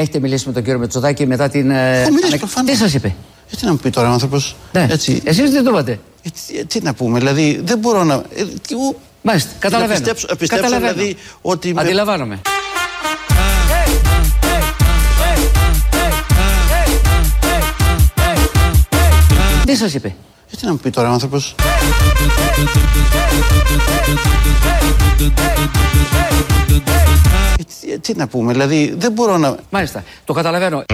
Έχετε μιλήσει με τον κύριο Μετσοδάκη μετά την. ε, Έχω μιλήσει, ανακ- προφανώς. Τι σας είπε; Ε, τι να μου πει τώρα ο άνθρωπος. Ναι. Έτσι. Εσείς τι το είπατε. Ε, τι, τι να πούμε, δηλαδή δεν μπορώ να. Ε, τι, ου, Μάλιστα, καταλαβαίνω. Να πιστέψω, να πιστέψω Καταλαβαίνω. δηλαδή ότι. με- Αντιλαμβάνομαι. Τι σας είπε; Ε, τι να μου πει τώρα ο άνθρωπος. Ε, τι, τι να πούμε, δηλαδή δεν μπορώ να. Μάλιστα, το καταλαβαίνω.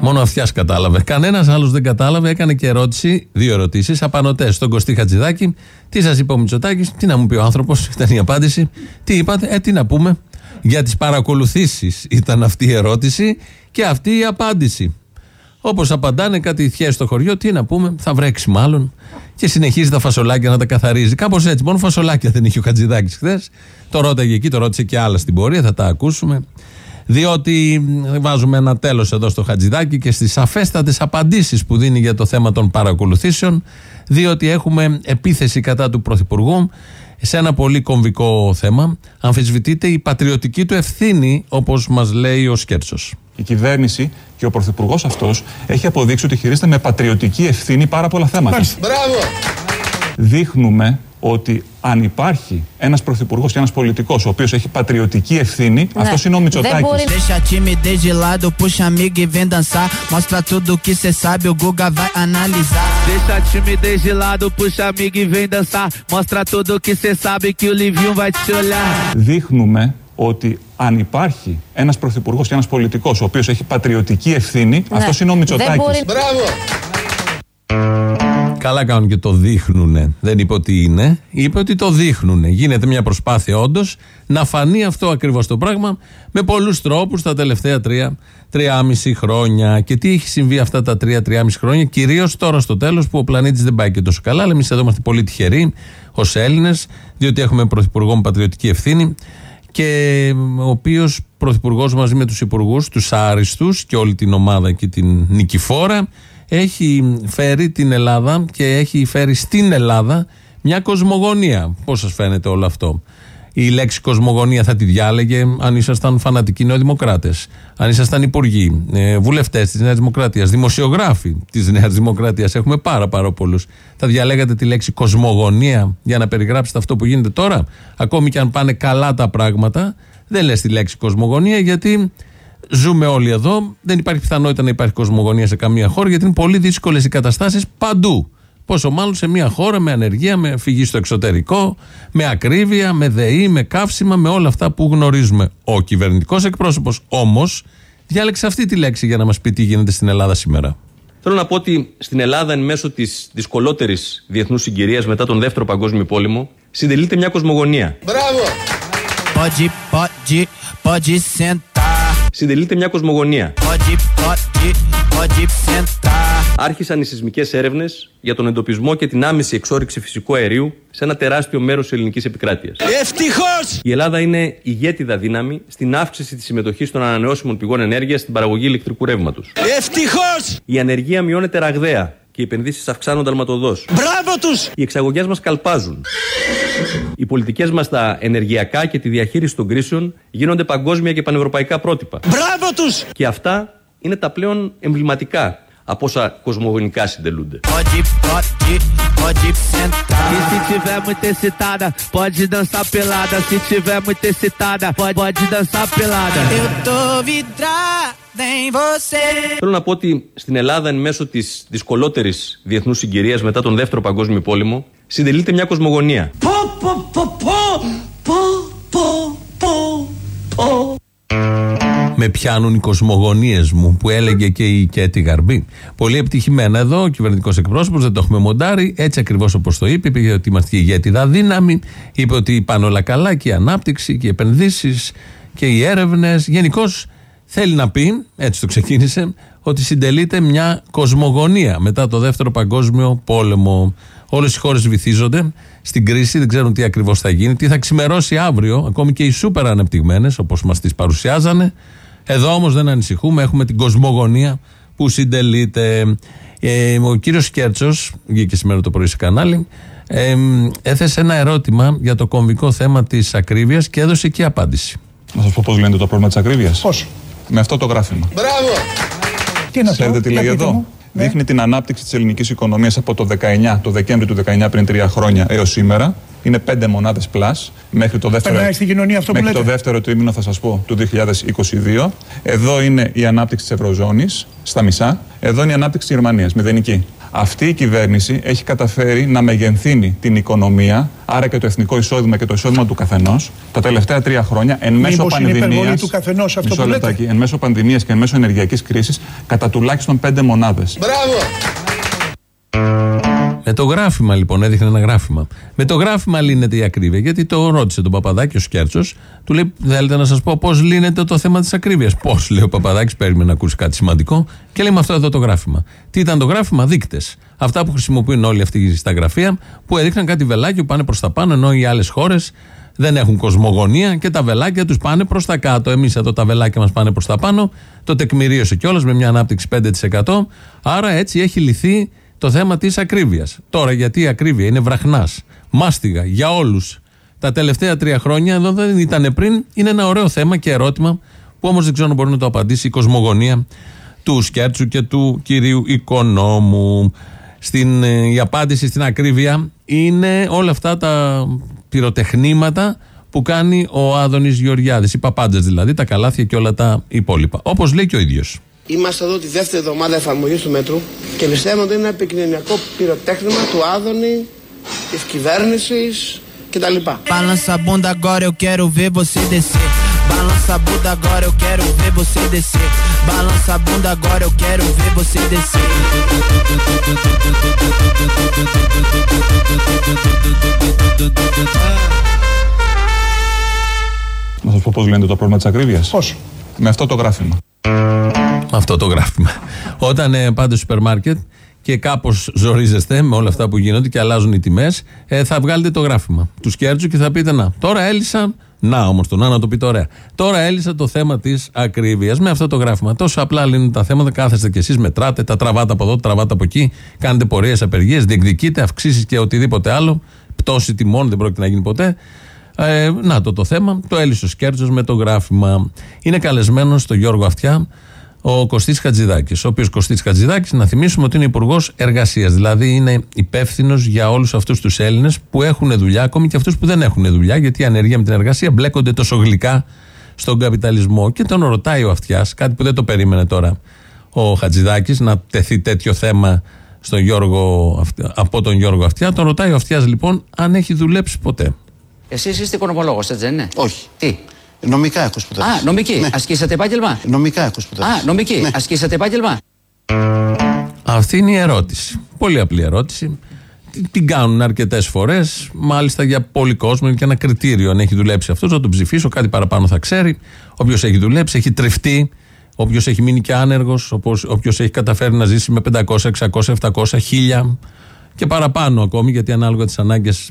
Μόνο αυτιάς κατάλαβε. Κανένας άλλος δεν κατάλαβε. Έκανε και ερώτηση, δύο ερωτήσεις, απανοτές στον Κωστή Χατζηδάκη. Τι σας είπε ο Μητσοτάκης, τι να μου πει ο άνθρωπος, ήταν η απάντηση. Τι είπατε, ε, τι να πούμε. Για τις παρακολουθήσεις ήταν αυτή η ερώτηση και αυτή η απάντηση. Όπως απαντάνε κάτι θιέ στο χωριό, τι να πούμε, θα βρέξει μάλλον. Και συνεχίζει τα φασολάκια να τα καθαρίζει. Κάπως έτσι. Μόνο φασολάκια δεν είχε ο Χατζηδάκης χθες. Το ρώταγε εκεί, το ρώτησε και άλλα στην πορεία, θα τα ακούσουμε. Διότι μ, βάζουμε ένα τέλος εδώ στο Χατζηδάκη και στις σαφέστατε απαντήσεις που δίνει για το θέμα των παρακολουθήσεων. Διότι έχουμε επίθεση κατά του Πρωθυπουργού σε ένα πολύ κομβικό θέμα. Αμφισβητείται η πατριωτική του ευθύνη, όπως μας λέει ο Σκέρτσος. Η κυβέρνηση και ο πρωθυπουργός αυτός έχει αποδείξει ότι χειρίζεται με πατριωτική ευθύνη πάρα πολλά θέματα. Δείχνουμε ότι αν υπάρχει ένας πρωθυπουργός και ένας πολιτικός ο οποίος έχει πατριωτική ευθύνη, αυτός είναι ο Μητσοτάκης. Deixa a timidez de lado, puxa amigo e vem dançar. Mostra tudo que cê sabe, o Guga vai analisar. Deixa a timidez de lado, puxa amigo e vem dançar. Mostra tudo que cê sabe que o Livinho vai te olhar. Δείχνουμε ότι αν υπάρχει ένας πρωθυπουργός και ένας πολιτικός ο οποίος έχει πατριωτική ευθύνη, αυτός είναι ο Μητσοτάκης. Καλά κάνουν και το δείχνουνε. Δεν είπε ότι είναι, είπε ότι το δείχνουνε. Γίνεται μια προσπάθεια όντως να φανεί αυτό ακριβώς το πράγμα με πολλούς τρόπους τα τελευταία τρία, τριάμιση χρόνια. Και τι έχει συμβεί αυτά τα τρία, τριάμιση χρόνια, κυρίως τώρα στο τέλος που ο πλανήτης δεν πάει και τόσο καλά. Αλλά εμείς εδώ είμαστε πολύ τυχεροί ως Έλληνες, διότι έχουμε πρωθυπουργό με πατριωτική ευθύνη και ο οποίος πρωθυπουργός μαζί με τους υπουργούς, τους άριστους και όλη την ομάδα και την νικηφόρα, έχει φέρει την Ελλάδα και έχει φέρει στην Ελλάδα μια κοσμογονία. Πώς σας φαίνεται όλο αυτό; Η λέξη κοσμογονία θα τη διάλεγε αν ήσασταν φανατικοί νεοδημοκράτες, αν ήσασταν υπουργοί, ε, βουλευτές της Νέας Δημοκρατίας, δημοσιογράφοι της Νέας Δημοκρατίας. Έχουμε πάρα, πάρα πολλούς. Θα διαλέγατε τη λέξη κοσμογονία για να περιγράψετε αυτό που γίνεται τώρα; Ακόμη και αν πάνε καλά τα πράγματα, δεν λες τη λέξη κοσμογονία γιατί ζούμε όλοι εδώ. Δεν υπάρχει πιθανότητα να υπάρχει κοσμογονία σε καμία χώρα γιατί είναι πολύ δύσκολες οι καταστάσεις παντού. Πόσο μάλλον σε μια χώρα με ανεργία, με φυγή στο εξωτερικό, με ακρίβεια, με ΔΕΗ, με καύσιμα, με όλα αυτά που γνωρίζουμε. Ο κυβερνητικός εκπρόσωπος όμως διάλεξε αυτή τη λέξη για να μας πει τι γίνεται στην Ελλάδα σήμερα. Θέλω να πω ότι στην Ελλάδα, εν μέσω της δυσκολότερης διεθνούς συγκυρίας μετά τον Δεύτερο Παγκόσμιο Πόλεμο, συντελείται μια κοσμογονία. Pode, pode, pode sentar. Συντελείται μια κοσμογονία. Pode, pode, pode sentar. Άρχισαν οι σεισμικές έρευνες για τον εντοπισμό και την άμεση εξόριξη φυσικού αερίου σε ένα τεράστιο μέρος τη ελληνικής επικράτειας. Ευτυχώς! Η Ελλάδα είναι ηγέτιδα δύναμη στην αύξηση της συμμετοχής των ανανεώσιμων πηγών ενέργειας στην παραγωγή ηλεκτρικού ρεύματος. Ευτυχώς! Η ανεργία μειώνεται ραγδαία και οι επενδύσεις αυξάνονται αλματοδός. Μπράβο τους! Οι εξαγωγές μας καλπάζουν. Οι πολιτικές μας στα ενεργειακά και τη διαχείριση των κρίσεων γίνονται παγκόσμια και πανευρωπαϊκά πρότυπα. Μπράβο τους! Και αυτά είναι τα πλέον εμβληματικά από όσα κοσμογονικά συντελούνται. Pode, pode, pode sentar. E se tiver muito excitada, pode dançar pelada. Se tiver muito excitada, pode, pode dançar pelada. Eu tô vidrada em você. Θέλω να πω ότι στην Ελλάδα, εν μέσω της δυσκολότερης διεθνούς συγκυρίας μετά τον Δεύτερο Παγκόσμιο Πόλεμο, συντελείται μια κοσμογονία. Πω, πω, πω, πω, πω, Με πιάνουν οι κοσμογονίες μου που έλεγε και η Κέτη Γαρμπή. Πολύ επιτυχημένα εδώ, ο κυβερνητικός εκπρόσωπος, δεν το έχουμε μοντάρει. Έτσι ακριβώς όπως το είπε, είπε ότι είμαστε η ηγέτιδα δύναμη. Είπε ότι πάνε όλα καλά και η ανάπτυξη και οι επενδύσεις και οι έρευνες. Γενικώς θέλει να πει, έτσι το ξεκίνησε, ότι συντελείται μια κοσμογονία μετά το δεύτερο παγκόσμιο πόλεμο. Όλες οι χώρες βυθίζονται στην κρίση, δεν ξέρουν τι ακριβώς θα γίνει, τι θα ξημερώσει αύριο, ακόμη και οι σούπερ ανεπτυγμένες, όπως μας τις παρουσιάζανε. Εδώ όμως δεν ανησυχούμε, έχουμε την κοσμογονία που συντελείται. Ε, ο κύριος Κέρτσο, βγήκε σήμερα το πρωί σε κανάλι, ε, έθεσε ένα ερώτημα για το κομβικό θέμα της ακρίβειας και έδωσε και απάντηση. Να σας πω πώς λύνεται το πρόβλημα της ακρίβειας. Πώς; Με αυτό το γράφημα. Τι είναι αυτό. Ξέρετε τι για λέει πείτε εδώ; μου. Ναι. Δείχνει την ανάπτυξη της ελληνικής οικονομίας από το 19, το Δεκέμβρη του 19 πριν τρία χρόνια έως σήμερα. Είναι 5 μονάδες πλάς μέχρι το δεύτερο, Περνάει στην κοινωνία αυτό που μέχρι το λέτε. δεύτερο τρίμηνο, θα σας πω, του 2022. Εδώ είναι η ανάπτυξη της Ευρωζώνης στα μισά. Εδώ είναι η ανάπτυξη της Γερμανίας, μηδενική. Αυτή η κυβέρνηση έχει καταφέρει να μεγενθύνει την οικονομία, άρα και το εθνικό εισόδημα και το εισόδημα του καθενός, τα τελευταία τρία χρόνια εν μέσω Μήπως είναι πανδημία. υπερβολή του καθενός αυτό που λέτε; Εν μέσω πανδημίας και εν μέσω ενεργειακής κρίσης, κατά τουλάχιστον 5 μονάδες. Με το γράφημα λοιπόν, έδειχνε ένα γράφημα. Με το γράφημα λύνεται η ακρίβεια. Γιατί το ρώτησε τον Παπαδάκη ο Σκέρτσος, του λέει: Θέλετε να σας πω πώς λύνεται το θέμα της ακρίβειας; Πώς, λέει ο Παπαδάκης, περίμενε να ακούσει κάτι σημαντικό. Και λέει με αυτό εδώ το γράφημα. Τι ήταν το γράφημα, δείκτες. Αυτά που χρησιμοποιούν όλοι αυτοί στα γραφεία, που έδειχναν κάτι βελάκι που πάνε προς τα πάνω, ενώ οι άλλες χώρες δεν έχουν κοσμογονία και τα βελάκια τους πάνε προς τα κάτω. Εμείς εδώ τα βελάκια μας πάνε προς τα πάνω. Το τεκμηρίωσε κιόλας με μια ανάπτυξη 5%. Άρα έτσι έχει λυθεί το θέμα της ακρίβειας. Τώρα, γιατί η ακρίβεια είναι βραχνάς, μάστιγα για όλους. Τα τελευταία τρία χρόνια, εδώ δεν ήταν πριν, είναι ένα ωραίο θέμα και ερώτημα που όμως δεν ξέρω αν μπορεί να το απαντήσει η κοσμογονία του Σκέρτσου και του κυρίου Οικονόμου. Στην, ε, η απάντηση στην ακρίβεια είναι όλα αυτά τα πυροτεχνήματα που κάνει ο Άδωνης Γεωργιάδης, οι παπάντες δηλαδή, τα καλάθια και όλα τα υπόλοιπα. Όπως λέει και ο ίδιος. Είμαστε εδώ τη δεύτερη εβδομάδα εφαρμογής του μέτρου και πιστεύω ότι είναι ένα επικοινωνιακό πυροτέχνημα του Άδωνη, της κυβέρνησης κτλ. Balança a bunda agora, eu quero ver você descer. Balança a bunda agora, eu quero ver você descer. Balança a bunda agora, eu quero ver você descer. Να σας πω πώς λύνεται το πρόβλημα της ακρίβειας. Πώς; Με αυτό το γράφημα. Αυτό το γράφημα. Όταν ε, πάτε στο σούπερ μάρκετ και κάπως ζορίζεστε με όλα αυτά που γίνονται και αλλάζουν οι τιμές, ε, θα βγάλετε το γράφημα του Σκέρτσου και θα πείτε Να, τώρα έλυσα. Να όμως το να, να το πείτε ωραία. Τώρα έλυσα το θέμα της ακρίβειας με αυτό το γράφημα. Τόσο απλά λύνουν τα θέματα, κάθεστε κι εσείς, μετράτε, τα τραβάτε από εδώ, τα τραβάτε από εκεί, κάνετε πορείες, απεργίες, διεκδικείτε, αυξήσεις και οτιδήποτε άλλο. Πτώση τιμών δεν πρόκειται να γίνει ποτέ. Ε, να το το θέμα. Το έλυσε ο Σκέρτσο με το γράφημα. Είναι καλεσμένος στο Γιώργο Αυτιά ο Κωστής Χατζηδάκης. Ο οποίος Κωστής Χατζηδάκης, να θυμίσουμε ότι είναι υπουργός εργασίας. Δηλαδή είναι υπεύθυνος για όλους αυτούς τους Έλληνες που έχουν δουλειά, ακόμη και αυτούς που δεν έχουν δουλειά, γιατί η ανεργία με την εργασία μπλέκονται τόσο γλυκά στον καπιταλισμό. Και τον ρωτάει ο Αυτιάς, κάτι που δεν το περίμενε τώρα ο Χατζηδάκης, να τεθεί τέτοιο θέμα στον Γιώργο, Αυτιά- από τον Γιώργο Αυτιά. Τον ρωτάει ο Αυτιάς λοιπόν αν έχει δουλέψει ποτέ. Εσείς είστε οικονομολόγος, έτσι δεν είναι; Όχι. Τι; Νομικά έχω σπουδάσει. Α, νομική. Ναι. Ασκήσατε επάγγελμα; Νομικά έχω σπουδάσει. Α, νομική. Ναι. Ασκήσατε επάγγελμα; Αυτή είναι η ερώτηση. Πολύ απλή ερώτηση. Τι- Την κάνουν αρκετές φορές, μάλιστα για πολύ κόσμο. Είναι και ένα κριτήριο. Αν έχει δουλέψει αυτός, να τον ψηφίσω, κάτι παραπάνω θα ξέρει. Όποιος έχει δουλέψει, έχει τριφτεί. Όποιος έχει μείνει και άνεργος, όποιος έχει καταφέρει να ζήσει με 500, 600, 700, 1000 και παραπάνω ακόμη, γιατί ανάλογα τις ανάγκες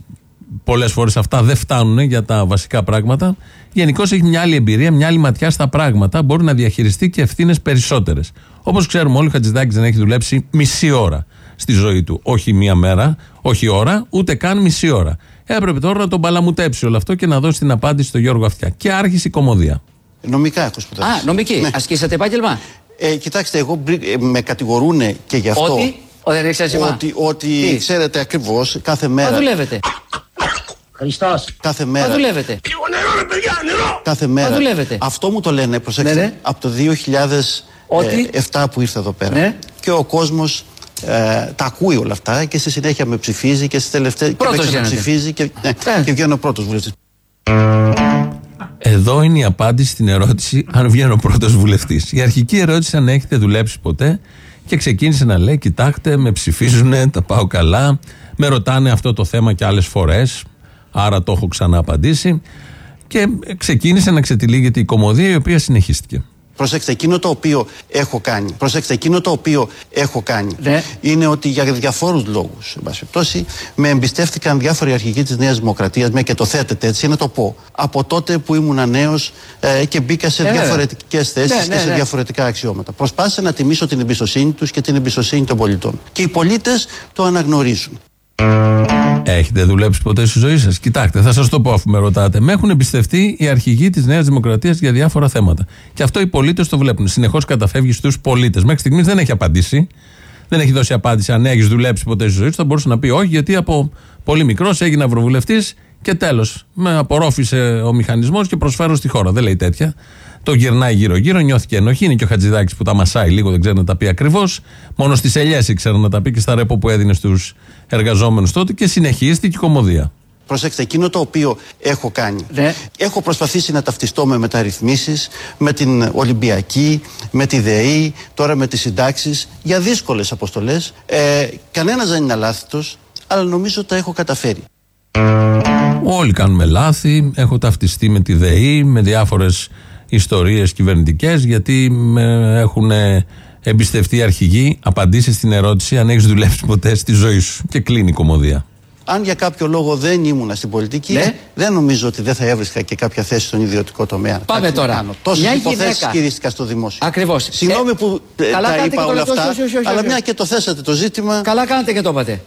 πολλές φορές αυτά δεν φτάνουν για τα βασικά πράγματα. Γενικώ έχει μια άλλη εμπειρία, μια άλλη ματιά στα πράγματα. Μπορεί να διαχειριστεί και ευθύνες περισσότερες. Όπως ξέρουμε όλοι, ο Χατζηδάκη δεν έχει δουλέψει μισή ώρα στη ζωή του. Όχι μία μέρα, όχι ώρα, ούτε καν μισή ώρα. Έπρεπε τώρα να τον παλαμουτέψει όλο αυτό και να δώσει την απάντηση στο Γιώργο Αυτιά. Και άρχισε η κομμωδία. Νομικά έχω σπουδάσει. Α, νομική. Ναι. Ασκήσατε επάγγελμα; Ε, κοιτάξτε, εγώ μπρι- ε, με κατηγορούν και γι' αυτό. Ότι. Ο, δεν έχεις άσχημα. Ότι, ότι Τι; ξέρετε ακριβώς κάθε Μα μέρα. δουλεύετε. Κάθε Μα μέρα. δουλεύετε. Κάθε μέρα. δουλεύετε. Αυτό μου το λένε, προσέξτε, Ναι, ναι. από το Ότι; 2007 που ήρθα εδώ πέρα. Ναι. Και ο κόσμος ε, τα ακούει όλα αυτά και στη συνέχεια με ψηφίζει και στη τελευταία. Πρώτος και με γίνατε. ψηφίζει και, ναι, Ε. και βγαίνω πρώτος βουλευτής. Εδώ είναι η απάντηση στην ερώτηση αν βγαίνει ο πρώτος βουλευτής. Η αρχική ερώτηση αν έχετε δουλέψει ποτέ και ξεκίνησε να λέει: Κοιτάξτε, με ψηφίζουν, τα πάω καλά. Με ρωτάνε αυτό το θέμα και άλλες φορές. Άρα το έχω ξανααπαντήσει. Και ξεκίνησε να ξετυλίγεται η κομμωδία η οποία συνεχίστηκε. Προσέξτε, εκείνο το οποίο έχω κάνει, προσέξτε, εκείνο το οποίο έχω κάνει Ναι. είναι ότι για διαφόρους λόγους, εν πάση περιπτώσει, με εμπιστεύτηκαν διάφοροι αρχηγοί της Νέας Δημοκρατίας, μια και το θέτετε έτσι, να το πω. Από τότε που ήμουν νέος ε, και μπήκα σε Ε, βέβαια. διαφορετικές θέσεις Ναι, και ναι, σε ναι. διαφορετικά αξιώματα. Προσπάθησα να τιμήσω την εμπιστοσύνη τους και την εμπιστοσύνη των πολιτών. Και οι πολίτες το αναγνωρίζουν. Έχετε δουλέψει ποτέ στη ζωή σας; Κοιτάξτε, θα σας το πω αφού με ρωτάτε. Με έχουν εμπιστευτεί οι αρχηγοί της Νέας Δημοκρατίας για διάφορα θέματα. Και αυτό οι πολίτες το βλέπουν. Συνεχώς καταφεύγεις στους πολίτες. Μέχρι στιγμής δεν έχει απαντήσει. Δεν έχει δώσει απάντηση αν έχεις δουλέψει ποτέ στη ζωή σου. Θα μπορούσε να πει όχι, γιατί από πολύ μικρός έγινα ευρωβουλευτή και τέλος. Με απορρόφησε ο μηχανισμός και προσφέρω στη χώρα. Δεν λέει τέτοια. Το γυρνάει γύρω-γύρω, νιώθηκε ενοχή. Είναι και ο Χατζηδάκης που τα μασάει λίγο, δεν ξέρει να τα πει ακριβώς. Μόνο στις ελιέ ήξερε να τα πει και στα ρέπο που έδινε στους εργαζόμενους τότε και συνεχίστηκε η κομμωδία. Προσέξτε, εκείνο το οποίο έχω κάνει. Ναι. Έχω προσπαθήσει να ταυτιστώ με μεταρρυθμίσεις, με την Ολυμπιακή, με τη ΔΕΗ, τώρα με τις συντάξεις, για δύσκολες αποστολές. Ε, κανένας δεν είναι αλάθητος, αλλά νομίζω τα έχω καταφέρει. Όλοι κάνουμε λάθη. Έχω ταυτιστεί με τη ΔΕΗ, με διάφορες ιστορίες κυβερνητικές, γιατί με έχουν εμπιστευτεί αρχηγοί απαντήσεις στην ερώτηση αν έχεις δουλέψει ποτέ στη ζωή σου. Και κλείνει η κομμωδία. Αν για κάποιο λόγο δεν ήμουνα στην πολιτική, Ναι. δεν νομίζω ότι δεν θα έβρισκα και κάποια θέση στον ιδιωτικό τομέα. Πάμε Κάτι να τώρα. κάνω. Τόσες Μια υποθέσεις γυναίκα. χειρίστηκα στο δημόσιο. Ακριβώς. Συγγνώμη Ε, που ε, καλά τα κάνετε είπα και όλα το- αυτά, όχι, όχι, όχι, όχι, αλλά όχι. μια και το θέσατε το ζήτημα. Καλά κάνετε και το είπατε.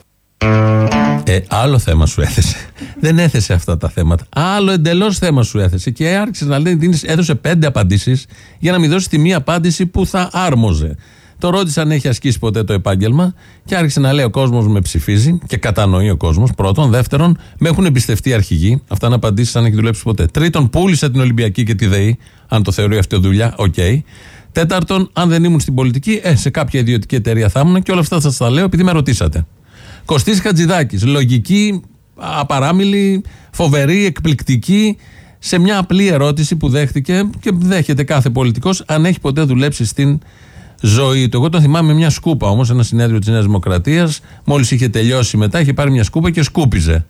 Ε, άλλο θέμα σου έθεσε. Δεν έθεσε αυτά τα θέματα. Άλλο εντελώς θέμα σου έθεσε. Και άρχισε να λέει, δίνεις- έδωσε πέντε απαντήσεις για να μην δώσει τη μία απάντηση που θα άρμοζε. Τον ρώτησε αν έχει ασκήσει ποτέ το επάγγελμα και άρχισε να λέει: Ο κόσμος με ψηφίζει και κατανοεί ο κόσμος. Πρώτον. Δεύτερον, με έχουν εμπιστευτεί αρχηγοί. Αντί να απαντήσει αν έχει δουλέψει ποτέ. Τρίτον, πούλησα την Ολυμπιακή και τη ΔΕΗ. Αν το θεωρεί αυτό δουλειά, οκ. Τέταρτον, αν δεν ήμουν στην πολιτική, ε, σε κάποια ιδιωτική εταιρεία θα ήμουν και όλα αυτά θα σας τα λέω επειδή με ρωτήσατε. Κωστής Χατζηδάκης, λογική, απαράμιλη, φοβερή, εκπληκτική, σε μια απλή ερώτηση που δέχτηκε και δέχεται κάθε πολιτικός αν έχει ποτέ δουλέψει στην ζωή του. Εγώ τον θυμάμαι μια σκούπα όμως, ένα συνέδριο της Νέας Δημοκρατίας, μόλις είχε τελειώσει μετά, είχε πάρει μια σκούπα και σκούπιζε.